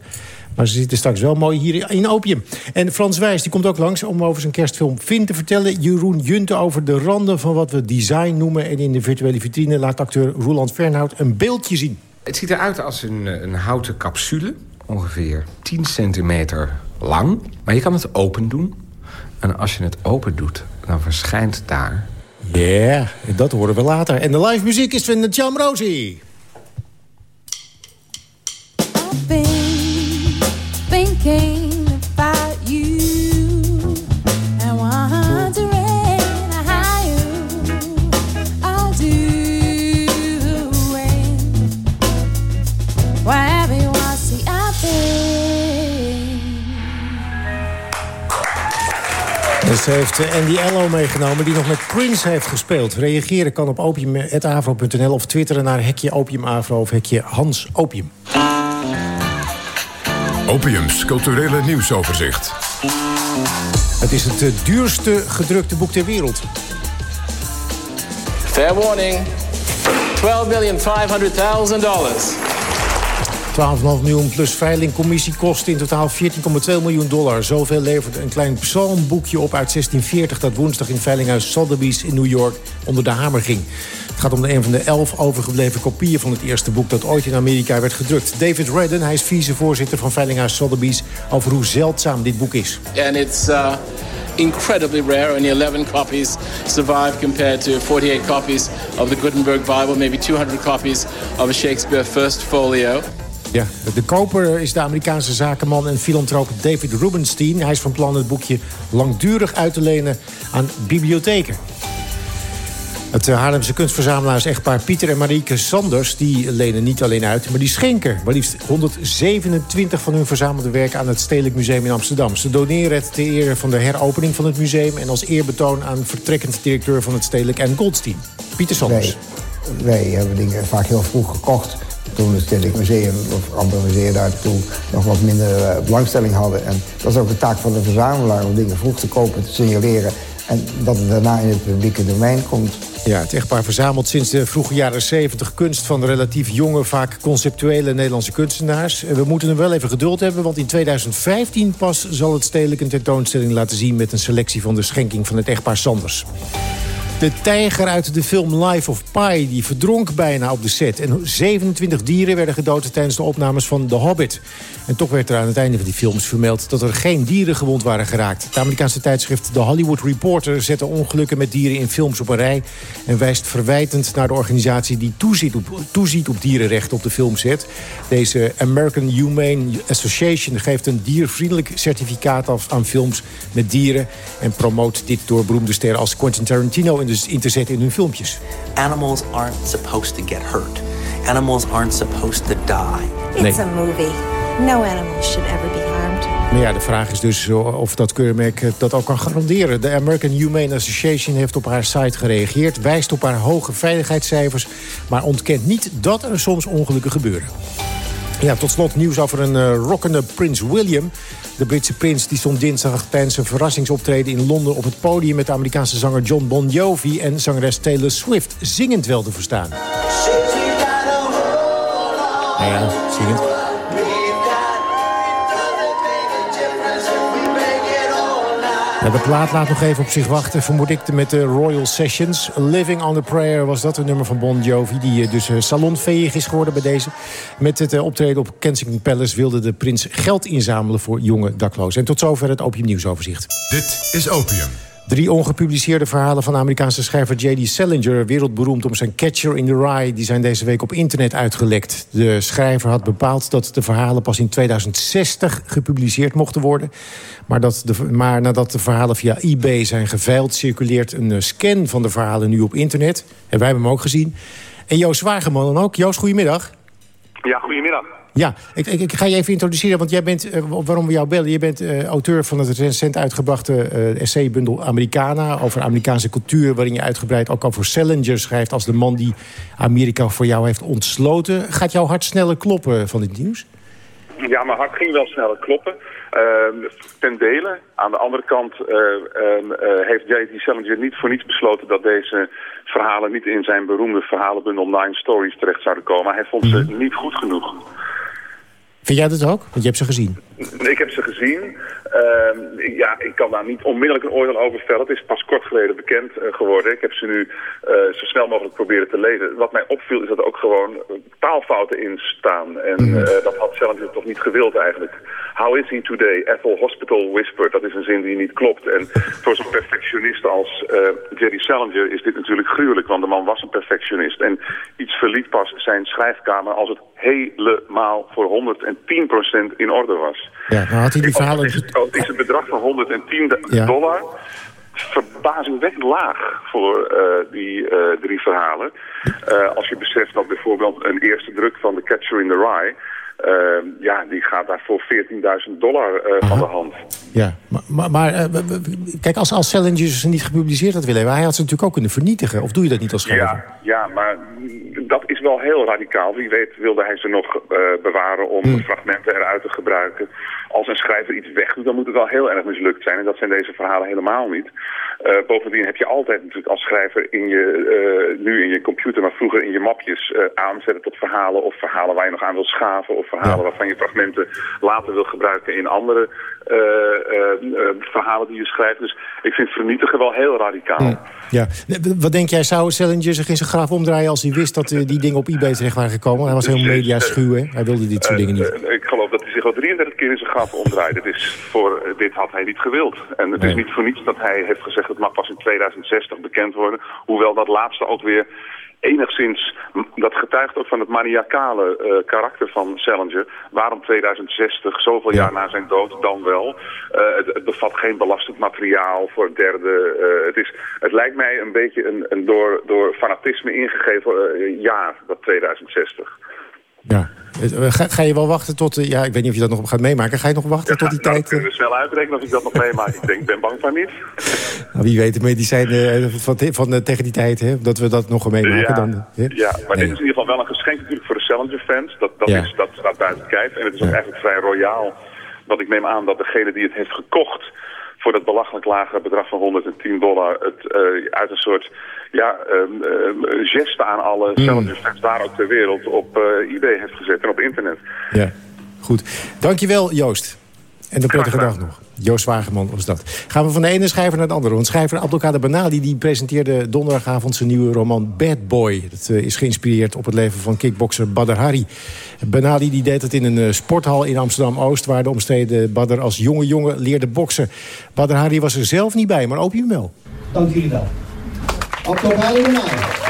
Maar ze zitten straks wel mooi hier in Opium. En Frans Wijs die komt ook langs om over zijn kerstfilm Vin te vertellen. Jeroen Junte over de randen van wat we design noemen. En in de virtuele vitrine laat acteur Roland Fernhout een beeldje zien. Het ziet eruit als een, eh, een houten capsule. Ongeveer 10 centimeter lang. Maar je kan het open doen. En als je het open doet, dan verschijnt daar... Ja, yeah, dat horen we later. En de live muziek is van Jam Rosie. thinking Dus heeft Andy Ello meegenomen, die nog met Prince heeft gespeeld. Reageren kan op opium.avro.nl of twitteren naar hekje opiumavro of hekje Hans Opium. Opiums culturele nieuwsoverzicht. Het is het duurste gedrukte boek ter wereld. Fair warning. 12.500.000 dollars. 12,5 miljoen plus veilingcommissie kost in totaal 14,2 miljoen dollar. Zoveel leverde een klein psalmboekje op uit 1640... dat woensdag in veilinghuis Sotheby's in New York onder de hamer ging. Het gaat om een van de elf overgebleven kopieën van het eerste boek... dat ooit in Amerika werd gedrukt. David Redden, hij is vicevoorzitter van veilinghuis Sotheby's... over hoe zeldzaam dit boek is. And it's... Uh... incredibly rare. Only 11 copies survive compared to 48 copies of the Gutenberg Bible, maybe 200 copies of a Shakespeare First Folio. Ja, de koper is de Amerikaanse zakenman en filantroop David Rubenstein. Hij is van plan het boekje langdurig uit te lenen aan bibliotheken. Het Haarlemse kunstverzamelaars-echtpaar Pieter en Marieke Sanders... die lenen niet alleen uit, maar die schenken... maar liefst 127 van hun verzamelde werk aan het Stedelijk Museum in Amsterdam. Ze doneren het ter ere van de heropening van het museum... en als eerbetoon aan vertrekkend directeur van het Stedelijk en Goldstein. Pieter Sanders. Wij, wij hebben dingen vaak heel vroeg gekocht toen het Stedelijk Museum of andere musea daartoe nog wat minder uh, belangstelling hadden. En dat is ook de taak van de verzamelaar om dingen vroeg te kopen, te signaleren. En dat het daarna in het publieke domein komt. Ja, het echtpaar verzamelt sinds de vroege jaren 70 kunst van relatief jonge, vaak conceptuele Nederlandse kunstenaars. We moeten er wel even geduld hebben, want in 2015 pas zal het stedelijk een tentoonstelling laten zien met een selectie van de schenking van het echtpaar Sanders. De tijger uit de film Life of Pi die verdronk bijna op de set. En 27 dieren werden gedood tijdens de opnames van The Hobbit. En toch werd er aan het einde van die films vermeld... dat er geen dieren gewond waren geraakt. Het Amerikaanse tijdschrift The Hollywood Reporter... zette ongelukken met dieren in films op een rij... en wijst verwijtend naar de organisatie die toeziet op, toeziet op dierenrechten op de filmset. Deze American Humane Association geeft een diervriendelijk certificaat af aan films met dieren... en promoot dit door beroemde sterren als Quentin Tarantino dus in te zetten in hun filmpjes. Animals aren't supposed to get hurt. Animals aren't supposed to die. It's a movie. No animal should ever be harmed. Maar ja, de vraag is dus of dat keurmerk dat ook kan garanderen. De American Humane Association heeft op haar site gereageerd... wijst op haar hoge veiligheidscijfers... maar ontkent niet dat er soms ongelukken gebeuren. Ja, tot slot nieuws over een uh, rockende Prins William. De Britse prins die stond dinsdag tijdens een verrassingsoptreden in Londen... op het podium met de Amerikaanse zanger John Bon Jovi... en zangeres Taylor Swift, zingend wel te verstaan. Nou ja, zingend. De plaat laat nog even op zich wachten, vermoed ik, met de Royal Sessions. Living on the Prayer was dat, een nummer van Bon Jovi... die dus salonveeg is geworden bij deze. Met het optreden op Kensington Palace wilde de prins geld inzamelen... voor jonge daklozen. En tot zover het Opium Nieuwsoverzicht. Dit is Opium. Drie ongepubliceerde verhalen van Amerikaanse schrijver J.D. Salinger... wereldberoemd om zijn Catcher in the Rye... die zijn deze week op internet uitgelekt. De schrijver had bepaald dat de verhalen pas in 2060 gepubliceerd mochten worden. Maar, dat maar nadat de verhalen via eBay zijn geveild... circuleert een scan van de verhalen nu op internet. En wij hebben hem ook gezien. En Joost Wageman dan ook. Joost, goedemiddag. Ja, goedemiddag. Ja, ik, ik, ik, ga je even introduceren, want jij bent, uh, waarom we jou bellen... je bent uh, auteur van het recent uitgebrachte uh, essaybundel Americana... over Amerikaanse cultuur, waarin je uitgebreid ook over Salinger schrijft... als de man die Amerika voor jou heeft ontsloten. Gaat jouw hart sneller kloppen van dit nieuws? Ja, mijn hart ging wel sneller kloppen. Uh, ten dele. Aan de andere kant uh, uh, heeft J.D. Salinger niet voor niets besloten dat deze verhalen niet in zijn beroemde verhalenbundel Nine Stories terecht zouden komen. Hij vond ze niet goed genoeg. Vind jij dat ook? Want je hebt ze gezien. Ik heb ze gezien. Uh, ja, ik kan daar niet onmiddellijk een oordeel over vellen. Het is pas kort geleden bekend uh, geworden. Ik heb ze nu uh, zo snel mogelijk proberen te lezen. Wat mij opviel is dat er ook gewoon taalfouten in staan. En mm. dat had Salinger toch niet gewild eigenlijk. How is he today? Ethel Hospital whispered. Dat is een zin die niet klopt. En voor zo'n perfectionist als Jerry Salinger is dit natuurlijk gruwelijk. Want de man was een perfectionist. En iets verliet pas zijn schrijfkamer als het helemaal voor 110% in orde was. Ja, nou had hij die verhalen... Is, is het bedrag van 110 ja. dollar verbazingwekkend laag voor uh, die uh, drie verhalen. Uh, als je beseft dat bijvoorbeeld een eerste druk van The Catcher in the Rye... ja, die gaat daar voor 14.000 dollar van de hand. Ja, maar, maar, maar kijk, als, als Salinger ze niet gepubliceerd had willen hebben... hij had ze natuurlijk ook kunnen vernietigen. Of doe je dat niet als schrijver? Ja, ja maar dat is wel heel radicaal. Wie weet wilde hij ze nog bewaren om hmm. fragmenten eruit te gebruiken als een schrijver iets wegdoet, dan moet het wel heel erg mislukt zijn. En dat zijn deze verhalen helemaal niet. Uh, bovendien heb je altijd natuurlijk als schrijver in je, uh, nu in je computer, maar vroeger in je mapjes uh, aanzetten tot verhalen of verhalen waar je nog aan wil schaven of verhalen waarvan je fragmenten later wil gebruiken in andere verhalen die je schrijft. Dus ik vind vernietigen wel heel radicaal. Ja. ja. Wat denk jij, zou Salinger zich in zijn graaf omdraaien als hij wist dat die dingen op eBay terecht waren gekomen? Hij was heel mediaschuw, hè? Hij wilde dit soort dingen niet. ik geloof dat zich al 33 keer in zijn graf omdraaide. Dit, is voor, dit had hij niet gewild. En het is niet voor niets dat hij heeft gezegd... het mag pas in 2060 bekend worden. Hoewel dat laatste ook weer enigszins, dat getuigt ook van het maniacale uh, karakter van Salinger. Waarom 2060, zoveel jaar na zijn dood, dan wel? Uh, het, het, bevat geen belastend materiaal voor derde. Uh, het, is, het lijkt mij een beetje een, een door, door fanatisme ingegeven jaar, dat 2060. Ja. Ga, ga, je wel wachten tot... Ja, ik weet niet of je dat nog gaat meemaken. Ga je nog wachten tot die nou, tijd... Ik kan snel uitrekenen of ik dat nog meemaak. ik denk, ben bang van niet. Nou, wie weet, de medicijnen van, van, tegen die tijd, hè, dat we dat nog meemaken. Ja, dan, hè? ja maar dit is in ieder geval wel een geschenk natuurlijk voor de Challenger-fans. Dat, dat, Ja. is, dat staat buiten kijf. En het is ook eigenlijk vrij royaal. Want ik neem aan dat degene die het heeft gekocht voor dat belachelijk lage bedrag van 110 dollar... het eh, uit een soort ja, ehm, ehm, geste aan alle Challenger-fans daar ook ter wereld op eh, eBay heeft gezet en op internet. Ja, goed. Dankjewel, Joost. En een prettige dag nog. Joost Wageman was dat. Gaan we van de ene schrijver naar de andere. Want schrijver Abdelkader Benali die presenteerde donderdagavond zijn nieuwe roman Bad Boy. Dat eh, is geïnspireerd op het leven van kickbokser Badr Hari. Benali die deed het in een eh, sporthal in Amsterdam-Oost... waar de omstreden Badr als jonge jongen leerde boksen. Badr Hari was er zelf niet bij, maar Opium wel. Dank jullie wel. Abdelkader Benali.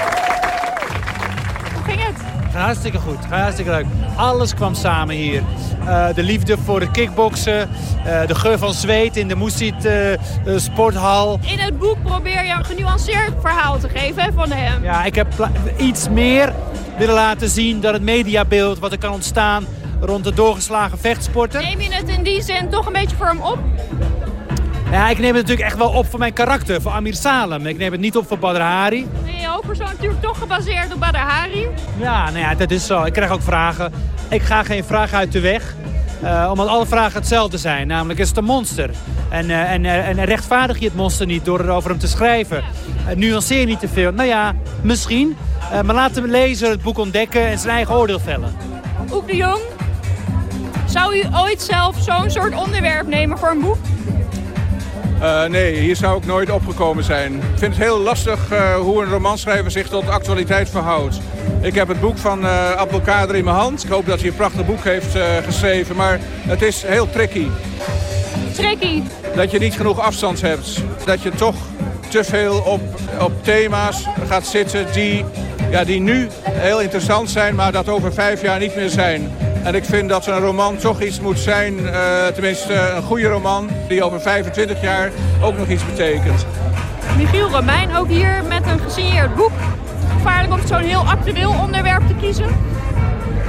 Ging? Hartstikke goed, hartstikke leuk. Alles kwam samen hier. Uh, de liefde voor het kickboksen, uh, de geur van zweet in de Moesit uh, sporthal. In het boek probeer je een genuanceerd verhaal te geven hè, van hem. Ja, ik heb iets meer willen laten zien dan het mediabeeld wat er kan ontstaan rond de doorgeslagen vechtsporter. Neem je het in die zin toch een beetje voor hem op? Ja, ik neem het natuurlijk echt wel op voor mijn karakter, voor Amir Salem. Ik neem het niet op voor Badr Hari. Nee, je hoofdpersoon natuurlijk toch gebaseerd op Badr Hari. Ja, nou ja, dat is zo. Ik krijg ook vragen. Ik ga geen vraag uit de weg. Uh, omdat alle vragen hetzelfde zijn. Namelijk, is het een monster? En, uh, en, uh, en rechtvaardig je het monster niet door erover hem te schrijven? nuanceer niet te veel. Nou ja, misschien. maar laat hem lezen, het boek ontdekken en zijn eigen oordeel vellen. Oek de Jong, zou u ooit zelf zo'n soort onderwerp nemen voor een boek? Uh, nee, hier zou ik nooit opgekomen zijn. Ik vind het heel lastig uh, hoe een romanschrijver zich tot actualiteit verhoudt. Ik heb het boek van uh, Abdelkader in mijn hand. Ik hoop dat hij een prachtig boek heeft geschreven, maar het is heel tricky. Tricky? Dat je niet genoeg afstand hebt. Dat je toch te veel op, op thema's gaat zitten die, ja, die nu heel interessant zijn, maar dat over vijf jaar niet meer zijn. En ik vind dat een roman toch iets moet zijn, uh, tenminste een goede roman... die over 25 jaar ook nog iets betekent. Michiel Romein ook hier met een gesigneerd boek. Gevaarlijk om zo'n heel actueel onderwerp te kiezen?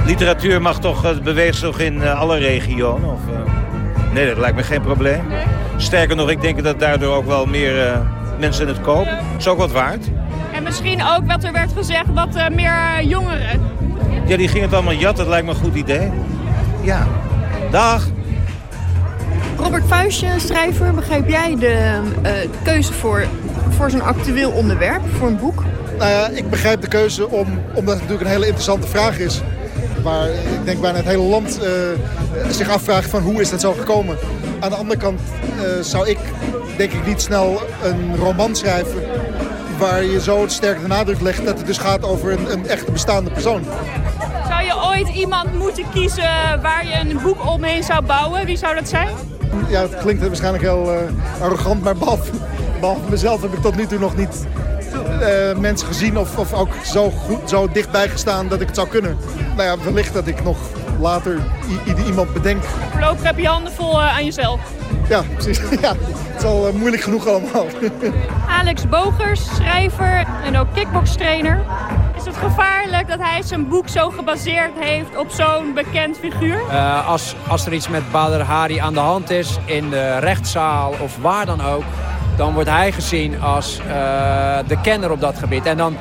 Literatuur mag toch, het beweegt toch in uh, alle regionen? Of, uh... Nee, dat lijkt me geen probleem. Nee. Sterker nog, ik denk dat daardoor ook wel meer mensen het kopen. Ja. is ook wat waard. En misschien ook wat er werd gezegd, wat meer jongeren ja, die ging het allemaal jatten. Dat lijkt me een goed idee. Ja. Dag. Robert Vuistje, schrijver, begrijp jij de uh, keuze voor, voor zo'n actueel onderwerp, voor een boek? Nou ja, ik begrijp de keuze om, omdat het natuurlijk een hele interessante vraag is. Waar ik denk bijna het hele land uh, zich afvraagt van hoe is dat zo gekomen. Aan de andere kant uh, zou ik denk ik niet snel een roman schrijven waar je zo sterk de nadruk legt dat het dus gaat over een, een echte bestaande persoon. Ooit iemand moeten kiezen waar je een boek omheen zou bouwen? Wie zou dat zijn? Ja, het klinkt waarschijnlijk heel uh, arrogant, maar behalve, behalve mezelf heb ik tot nu toe nog niet uh, mensen gezien of, of ook zo, goed, zo dichtbij gestaan dat ik het zou kunnen. Nou ja, wellicht dat ik nog later iemand bedenk. Voorlopig heb je handen vol uh, aan jezelf. Ja, precies. Ja, het is al moeilijk genoeg allemaal. Alex Bogers, schrijver en ook kickbokstrainer. Is het gevaarlijk dat hij zijn boek zo gebaseerd heeft op zo'n bekend figuur? Uh, als, als er iets met Badr Hari aan de hand is in de rechtszaal of waar dan ook... dan wordt hij gezien als uh, de kenner op dat gebied. En dan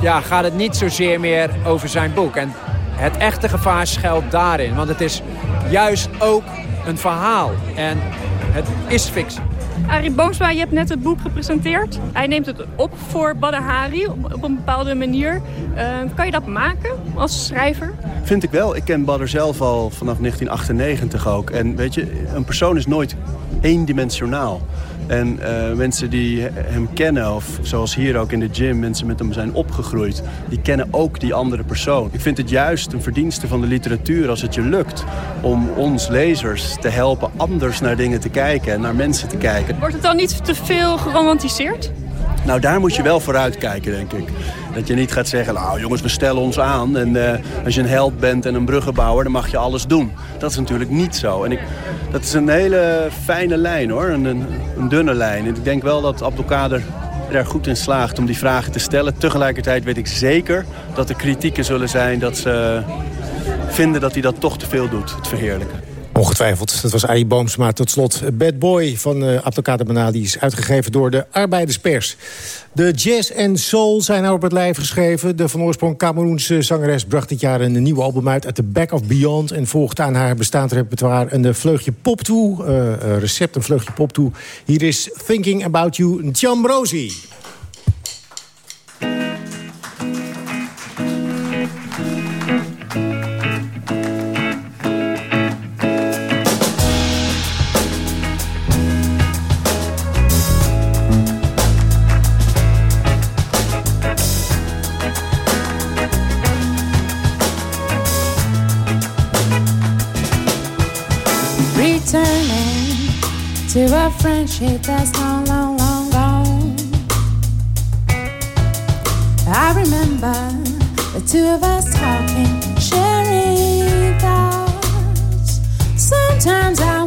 ja, gaat het niet zozeer meer over zijn boek. En het echte gevaar schuilt daarin. Want het is juist ook een verhaal. En het is fictie. Arie Boomsma, je hebt net het boek gepresenteerd. Hij neemt het op voor Badr Hari op, een bepaalde manier. Uh, kan je dat maken als schrijver? Vind ik wel. Ik ken Badr zelf al vanaf 1998 ook. En weet je, een persoon is nooit eendimensionaal. En uh, mensen die hem kennen, of zoals hier ook in de gym... mensen met hem zijn opgegroeid, die kennen ook die andere persoon. Ik vind het juist een verdienste van de literatuur als het je lukt... om ons lezers te helpen anders naar dingen te kijken en naar mensen te kijken. Wordt het dan niet te veel geromantiseerd? Nou, daar moet je wel vooruit kijken, denk ik. Dat je niet gaat zeggen, nou jongens, we stellen ons aan. En uh, als je een held bent en een bruggenbouwer, dan mag je alles doen. Dat is natuurlijk niet zo. En ik, dat is een hele fijne lijn, hoor. Een, een, een dunne lijn. En ik denk wel dat Abdelkader er goed in slaagt om die vragen te stellen. Tegelijkertijd weet ik zeker dat er kritieken zullen zijn... dat ze vinden dat hij dat toch te veel doet, het verheerlijken. Ongetwijfeld. Dat was Arie Boomsma. Tot slot Bad Boy van uh, Abdelkader Benali is uitgegeven door de Arbeiderspers. De jazz en soul zijn nou op het lijf geschreven. De van oorsprong Cameroense zangeres bracht dit jaar een nieuwe album uit... At the Back of Beyond en volgde aan haar bestaand repertoire... een vleugje pop toe, uh, recept een vleugje pop toe. Hier is Thinking About You, Rosie. A friendship that's long, long, long gone. I remember the two of us talking, sharing thoughts. Sometimes I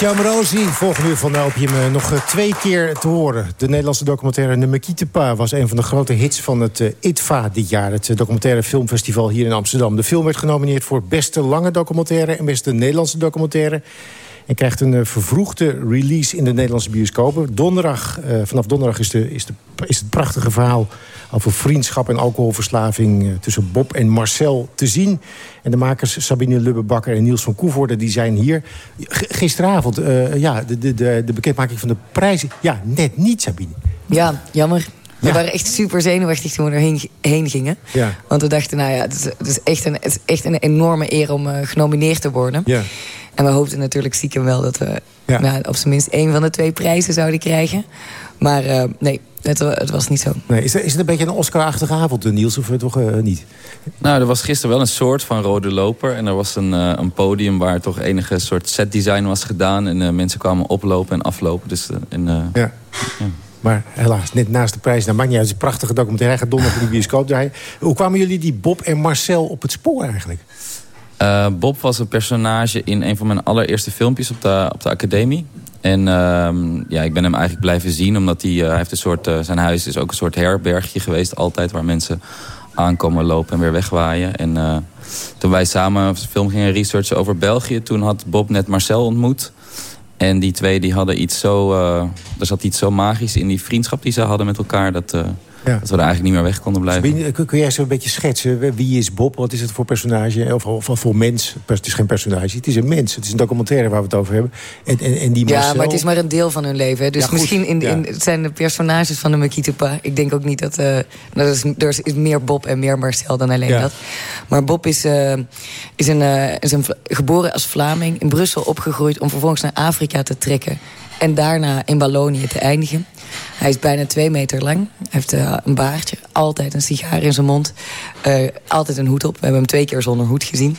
Jan Rosie, volgende uur van de Opium uh, nog uh, twee keer te horen. De Nederlandse documentaire Ne me pas was een van de grote hits van het uh, ITVA dit jaar. Het documentaire filmfestival hier in Amsterdam. De film werd genomineerd voor beste lange documentaire... en beste Nederlandse documentaire. En krijgt een vervroegde release in de Nederlandse bioscopen. Donderdag, vanaf donderdag is, de, is, de, is het prachtige verhaal over vriendschap en alcoholverslaving eh, tussen Bob en Marcel te zien. En de makers Sabine Lubbebakker en Niels van Koevoorde die zijn hier. gisteravond, uh, ja, de, de, de, de bekendmaking van de prijzen. Ja, net niet, Sabine. Ja, jammer. We waren echt super zenuwachtig toen we erheen heen gingen. Ja. Want we dachten, nou ja, het is, het is, echt, een, het is echt een enorme eer om eh, genomineerd te worden. Ja. En we hoopten natuurlijk stiekem wel dat we nou, op zijn minst één van de twee prijzen zouden krijgen. Maar eh, nee, het, het was niet zo. Nee, is, het, is het een beetje een Oscar-achtige avond, eh, Niels, of eh, toch niet? Nou, er was gisteren wel een soort van rode loper. En er was een, een podium waar toch enige soort setdesign was gedaan. En mensen kwamen oplopen en aflopen. Dus, en, eh, Ja. Maar helaas, net naast de prijs. Nou, maakt niet uit, het is een prachtige documentaire. Hij gaat donderdag in de bioscoop draaien. Hoe kwamen jullie die Bob en Marcel op het spoor eigenlijk? Eh, Bob was een personage in een van mijn allereerste filmpjes op de, op de academie. En ehm, ja, ik ben hem eigenlijk blijven zien, omdat hij, eh, heeft een soort, eh, zijn huis is ook een soort herbergje geweest altijd, waar mensen aankomen lopen en weer wegwaaien. En toen wij samen een film gingen researchen over België, toen had Bob net Marcel ontmoet. En die twee die hadden iets zo, er zat iets zo magisch in die vriendschap die ze hadden met elkaar, dat, Ja. dat we er eigenlijk niet meer weg konden blijven. Kun, kun jij zo een beetje schetsen? Wie is Bob? Wat is het voor personage? Of, of, of voor mens? Het is geen personage, het is een mens. Het is een documentaire waar we het over hebben. En, en, en die Ja, Marcel... maar het is maar een deel van hun leven. hè. Dus Ja, misschien in, in, Ja. het zijn de personages van de Makitupa. Ik denk ook niet dat... eh er, is, er is meer Bob en meer Marcel dan alleen Ja. dat. Maar Bob is, eh, is, een, eh, is een, geboren als Vlaming, in Brussel opgegroeid... om vervolgens naar Afrika te trekken. En daarna in Wallonië te eindigen. Hij is bijna twee meter lang. Hij heeft eh, een baardje, altijd een sigaar in zijn mond. eh, altijd een hoed op. We hebben hem twee keer zonder hoed gezien.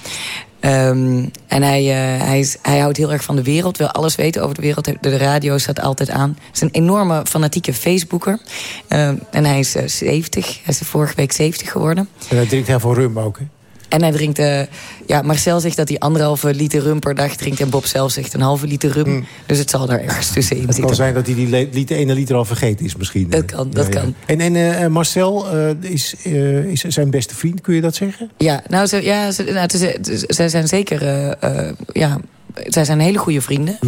Ehm, en hij, eh, hij, is, hij houdt heel erg van de wereld, wil alles weten over de wereld. De, radio staat altijd aan. Hij is een enorme fanatieke Facebooker. Ehm, en hij is eh, 70. Hij is vorige week 70 geworden. En hij drinkt heel veel rum ook? En hij drinkt... eh, ja, Marcel zegt dat hij anderhalve liter rum per dag drinkt. En Bob zelf zegt een halve liter rum. Dus het zal daar ergens tussenin Het kan zitten. zijn dat hij die liter, ene liter al vergeten is misschien. Dat kan, dat kan. En, en eh, Marcel eh, is, eh, is zijn beste vriend, kun je dat zeggen? Ja, nou, ze, ja, ze, nou, het is- is- zij zijn zeker... ja, zij zijn hele goede vrienden.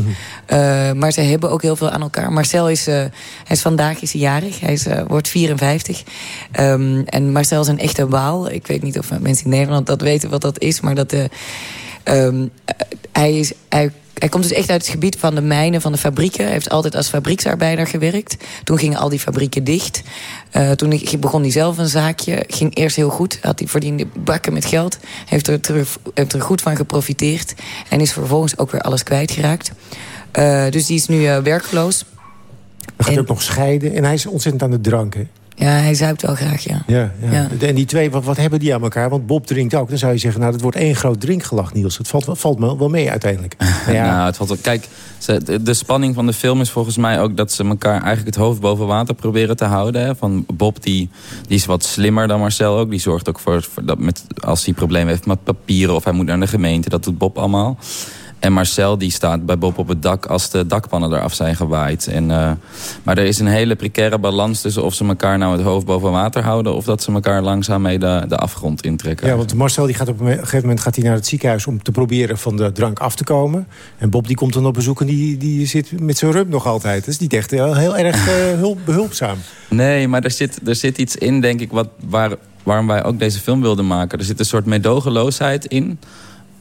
Eh, maar ze hebben ook heel veel aan elkaar. Marcel is, eh, hij is vandaag is hij jarig. Hij is, eh, wordt 54. Ehm, en Marcel is een echte waal. Ik weet niet of mensen in Nederland dat weten wat dat is. Maar dat, eh, ehm, eh, hij, is, hij, hij komt dus echt uit het gebied van de mijnen, van de fabrieken. Hij heeft altijd als fabrieksarbeider gewerkt. Toen gingen al die fabrieken dicht. Eh, toen begon hij zelf een zaakje. Ging eerst heel goed. Had hij verdiende bakken met geld. Heeft er, terug, heeft er goed van geprofiteerd. En is vervolgens ook weer alles kwijtgeraakt. Eh dus die is nu eh, werkloos. Hij gaat ook nog scheiden. En hij is ontzettend aan de drank, hè? Ja, hij zuipt wel graag, ja. Ja, ja. Ja. En die twee, wat, wat hebben die aan elkaar? Want Bob drinkt ook. Dan zou je zeggen, nou, dat wordt één groot drinkgelach, Niels. Het valt, valt me wel mee uiteindelijk. Ja, Nou, het valt wel. Kijk, ze, de, de spanning van de film is volgens mij ook dat ze elkaar eigenlijk het hoofd boven water proberen te houden. Hè. Van Bob, die, die is wat slimmer dan Marcel ook. Die zorgt ook voor, voor dat met, als hij problemen heeft met papieren of hij moet naar de gemeente. Dat doet Bob allemaal. En Marcel die staat bij Bob op het dak als de dakpannen eraf zijn gewaaid. En, eh, maar er is een hele precaire balans tussen of ze elkaar nou het hoofd boven water houden... of dat ze elkaar langzaam mee de, de afgrond intrekken. ja, want Marcel die gaat op een gegeven moment gaat hij naar het ziekenhuis... om te proberen van de drank af te komen. En Bob die komt dan op bezoek en die, die zit met zijn rum nog altijd. Dat is niet echt heel, heel erg eh, hulp, behulpzaam. Nee, maar er zit, er zit iets in, denk ik, wat, waar, waarom wij ook deze film wilden maken. Er zit een soort meedogenloosheid in.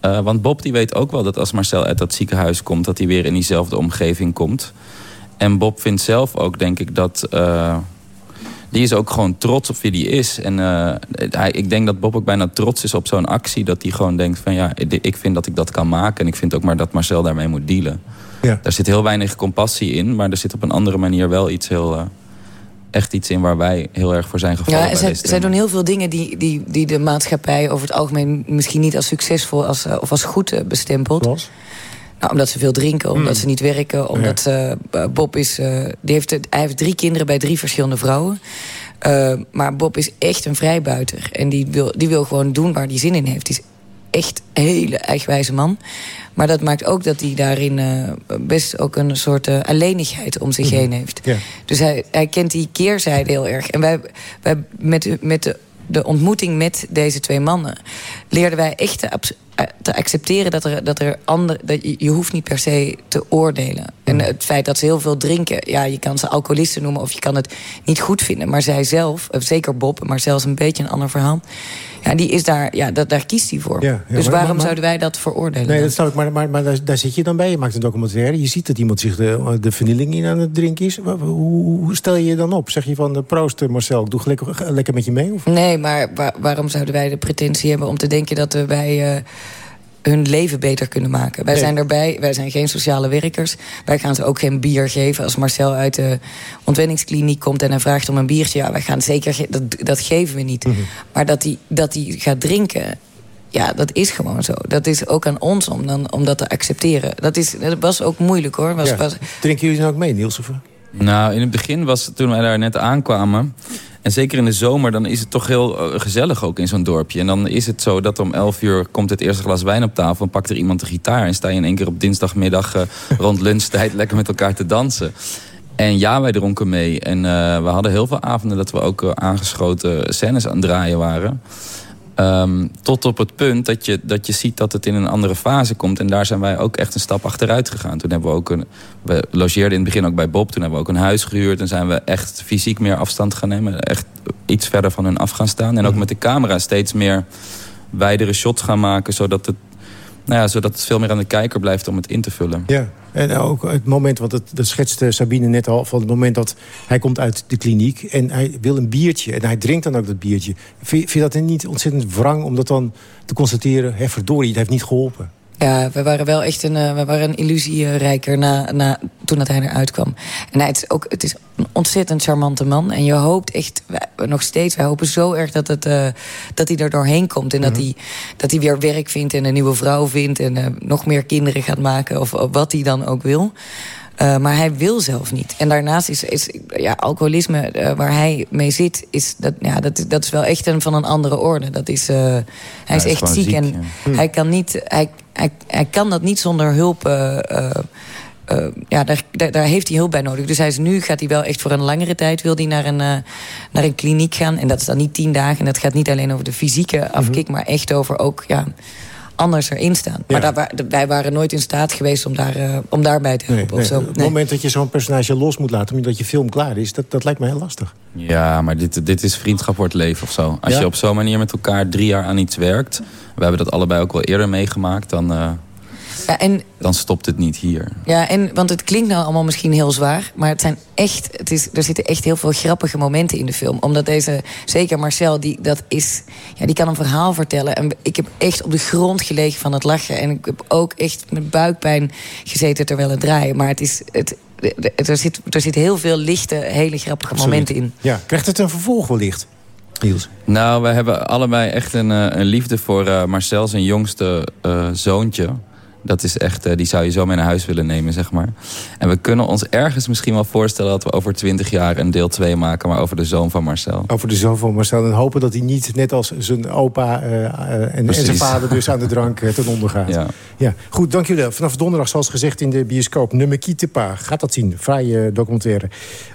Eh, want Bob die weet ook wel dat als Marcel uit dat ziekenhuis komt... dat hij weer in diezelfde omgeving komt. En Bob vindt zelf ook, denk ik, dat... eh, die is ook gewoon trots op wie die is. En eh, hij, ik denk dat Bob ook bijna trots is op zo'n actie. Dat hij gewoon denkt van ja, ik vind dat ik dat kan maken. En ik vind ook maar dat Marcel daarmee moet dealen. Ja. Daar zit heel weinig compassie in. Maar er zit op een andere manier wel iets heel... echt iets in waar wij heel erg voor zijn gevallen. Ja, en zij, deze zij doen heel veel dingen die, die, die de maatschappij over het algemeen misschien niet als succesvol als, eh, of als goed eh, bestempelt. Nou, omdat ze veel drinken, omdat Hmm. ze niet werken, omdat eh, Bob is. eh, die heeft, het- hij heeft drie kinderen bij drie verschillende vrouwen. Eh, maar Bob is echt een vrijbuiter. En die wil, die wil gewoon doen waar hij zin in heeft. Die is echt een hele eigenwijze man. Maar dat maakt ook dat hij daarin eh, best ook een soort eh, alleenigheid om zich heen heeft. Ja. Dus hij, hij kent die keerzijde heel erg. En wij, wij met, met de, de ontmoeting met deze twee mannen... leerden wij echt te, eh, te accepteren dat er, dat er andere... Dat je, je hoeft niet per se te oordelen. En het feit dat ze heel veel drinken... ja, je kan ze alcoholisten noemen of je kan het niet goed vinden. Maar zij zelf, zeker Bob, maar zelfs een beetje een ander verhaal... Ja, die is daar, ja, dat, daar kiest hij voor. Ja, ja, dus waarom maar- zouden wij dat veroordelen? Nee, dat snap ik. Maar, maar, maar daar, daar zit je dan bij. Je maakt een documentaire. Je ziet dat iemand zich de, de vernieling in aan het drinken is. Hoe, hoe stel je je dan op? Zeg je van, eh, proost eh, Marcel, ik doe lekker, lekker met je mee? Of? Nee, maar wa- waarom zouden wij de pretentie hebben om te denken dat we bij eh, hun leven beter kunnen maken? Wij Nee. zijn erbij, wij zijn geen sociale werkers. Wij gaan ze ook geen bier geven. Als Marcel uit de ontwenningskliniek komt en hij vraagt om een biertje, ja, wij gaan zeker ge- dat, dat geven we niet. Mhm. Maar dat hij dat hij gaat drinken. Ja, dat is gewoon zo. Dat is ook aan ons om, dan, om dat te accepteren. Dat, is, dat was ook moeilijk hoor. Was, Ja. was, Drinken jullie dan ook mee, Niels? Of? Nou, in het begin was toen wij daar net aankwamen... en zeker in de zomer, dan is het toch heel eh, gezellig ook in zo'n dorpje. En dan is het zo dat om 11 uur komt het eerste glas wijn op tafel... en pakt er iemand de gitaar en sta je in één keer op dinsdagmiddag... eh, rond lunchtijd lekker met elkaar te dansen. En ja, wij dronken mee. En eh, we hadden heel veel avonden dat we ook aangeschoten scènes aan het draaien waren... Ehm, tot op het punt dat je, dat je ziet dat het in een andere fase komt. En daar zijn wij ook echt een stap achteruit gegaan. Toen hebben we ook een. We logeerden in het begin ook bij Bob. Toen hebben we ook een huis gehuurd. En zijn we echt fysiek meer afstand gaan nemen. Echt iets verder van hun af gaan staan. En ook met de camera steeds meer wijdere shots gaan maken. Zodat het, nou ja, zodat het veel meer aan de kijker blijft om het in te vullen. Ja, en ook het moment, want dat, dat schetste Sabine net al... van het moment dat hij komt uit de kliniek en hij wil een biertje... en hij drinkt dan ook dat biertje. Vind, vind je dat dan niet ontzettend wrang om dat dan te constateren... hè, verdorie, het heeft niet geholpen? Ja, we waren wel echt een, eh, we waren een illusierijker na, na, toen dat hij eruit kwam. En hij is ook, het is een ontzettend charmante man. En je hoopt echt, wij- nog steeds, wij hopen zo erg dat, het, eh, dat hij er doorheen komt. En dat, hij, dat hij weer werk vindt en een nieuwe vrouw vindt... en eh, nog meer kinderen gaat maken, of, of wat hij dan ook wil. Maar hij wil zelf niet. En daarnaast is, is ja, alcoholisme waar hij mee zit... Is dat, ja, dat, dat is wel echt een, van een andere orde. Dat is, hij is is echt ziek. ziek, en ja. Hij, kan niet, hij, hij, hij kan dat niet zonder hulp... eh, eh, eh, ja, daar, daar, daar heeft hij hulp bij nodig. Dus hij is nu gaat hij wel echt voor een langere tijd... wil hij naar een, naar een kliniek gaan. En dat is dan niet tien dagen. En dat gaat niet alleen over de fysieke afkik... maar echt over ook... Ja, anders erin staan. Maar daar, wij waren nooit in staat geweest om, daar, eh, om daarbij te helpen. Nee, of zo. Het Nee. moment dat je zo'n personage los moet laten... omdat je film klaar is, dat, dat lijkt me heel lastig. Ja, maar dit, dit is vriendschap voor het leven of zo. Als Ja? je op zo'n manier met elkaar drie jaar aan iets werkt... we hebben dat allebei ook wel eerder meegemaakt... dan, eh, Ja, en dan stopt het niet hier. Ja, en, want het klinkt nou allemaal misschien heel zwaar... maar het zijn echt, het is, er zitten echt heel veel grappige momenten in de film. Omdat deze, zeker Marcel, die, dat is, ja, die kan een verhaal vertellen. En ik heb echt op de grond gelegen van het lachen. En ik heb ook echt met buikpijn gezeten terwijl het draaien. Maar het is, het, er, zit, er zit heel veel lichte, hele grappige Absoluut. momenten in. Ja, krijgt het een vervolg wellicht, Niels? Nou, we hebben allebei echt een, eh, een liefde voor eh, Marcel, zijn jongste eh, zoontje. Dat is echt, eh, die zou je zo mee naar huis willen nemen, zeg maar. En we kunnen ons ergens misschien wel voorstellen... dat we over twintig jaar een deel 2 maken... maar over de zoon van Marcel. Over de zoon van Marcel. En hopen dat hij niet, net als zijn opa eh, eh, en, zijn vader... dus aan de drank ten onder gaat. Ja. Ja, goed, dank jullie wel. Vanaf donderdag, zoals gezegd, in de bioscoop Nummer Kietepa. Gaat dat zien, fraaie documentaire.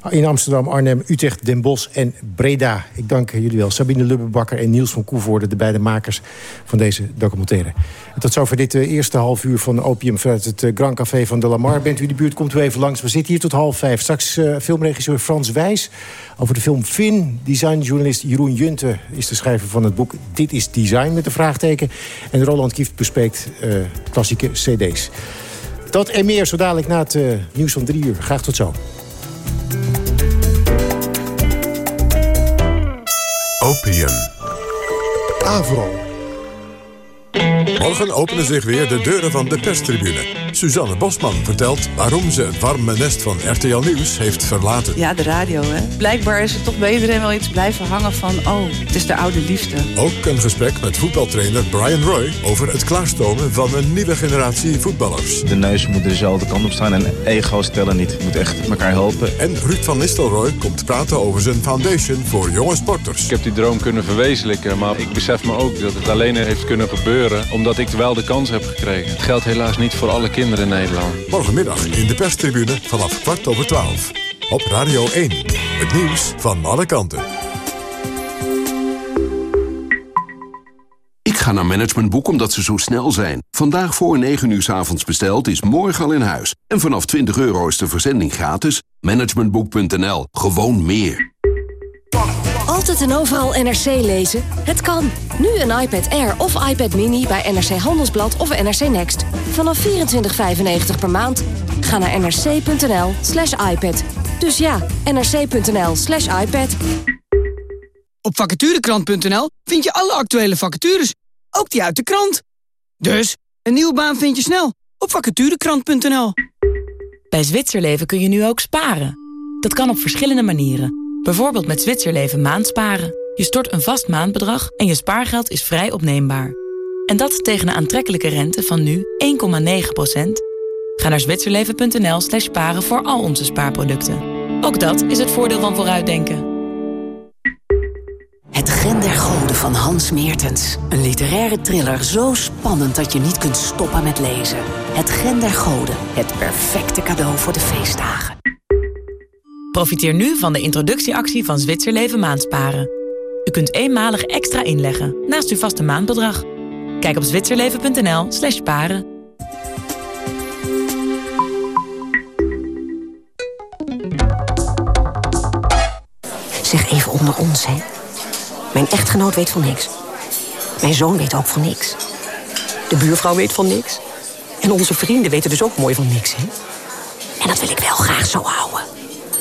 In Amsterdam, Arnhem, Utrecht, Den Bosch en Breda. Ik dank jullie wel. Sabine Lubbebakker en Niels van Koevoorde... de beide makers van deze documentaire. En tot zover dit eerste half uur van Opium... vanuit het eh, Grand Café van de Lamar. Bent u in de buurt, komt u even langs. We zitten hier tot half vijf. Straks eh, filmregisseur Frans Wijs over de film Fin. Designjournalist Jeroen Junte is de schrijver van het boek Dit is Design met een vraagteken. En Roland Kieft bespreekt eh, klassieke cd's. Dat en meer zo dadelijk na het nieuws van drie uur. Graag tot zo. Opium. Avro. Morgen openen zich weer de deuren van de perstribune. Suzanne Bosman vertelt waarom ze het warme nest van RTL Nieuws heeft verlaten. Ja, de radio, hè. Blijkbaar is er toch bij iedereen wel iets blijven hangen van... oh, het is de oude liefde. Ook een gesprek met voetbaltrainer Brian Roy over het klaarstomen van een nieuwe generatie voetballers. De neus moet dezelfde kant op staan en ego's tellen niet. Je moet echt elkaar helpen. En Ruud van Nistelrooy komt praten over zijn foundation voor jonge sporters. Ik heb die droom kunnen verwezenlijken, maar ik besef me ook dat het alleen heeft kunnen gebeuren omdat ik wel de kans heb gekregen. Het geldt helaas niet voor alle kinderen in Nederland. Morgenmiddag in de perstribune vanaf kwart over twaalf. Op Radio 1. Het nieuws van alle kanten. Ik ga naar Managementboek omdat ze zo snel zijn. Vandaag voor 9 uur 's avonds besteld is morgen al in huis. En vanaf 20 euro is de verzending gratis. Managementboek.nl. Gewoon meer. Altijd en overal NRC lezen? Het kan. Nu een iPad Air of iPad Mini bij NRC Handelsblad of NRC Next. Vanaf 24,95 per maand. Ga naar nrc.nl slash iPad. Dus ja, nrc.nl slash iPad. Op vacaturekrant.nl vind je alle actuele vacatures. Ook die uit de krant. Dus, een nieuwe baan vind je snel op vacaturekrant.nl. Bij Zwitserleven kun je nu ook sparen. Dat kan op verschillende manieren. Bijvoorbeeld met Zwitserleven maandsparen. Je stort een vast maandbedrag en je spaargeld is vrij opneembaar. En dat tegen een aantrekkelijke rente van nu 1,9%. Ga naar zwitserleven.nl slash sparen voor al onze spaarproducten. Ook dat is het voordeel van vooruitdenken. Het Gen der Goden van Hans Meertens. Een literaire thriller zo spannend dat je niet kunt stoppen met lezen. Het Gen der Goden. Het perfecte cadeau voor de feestdagen. Profiteer nu van de introductieactie van Zwitserleven Maandsparen. U kunt eenmalig extra inleggen naast uw vaste maandbedrag. Kijk op zwitserleven.nl slash paren. Zeg even onder ons, hè. Mijn echtgenoot weet van niks. Mijn zoon weet ook van niks. De buurvrouw weet van niks. En onze vrienden weten dus ook mooi van niks, hè. En dat wil ik wel graag zo houden.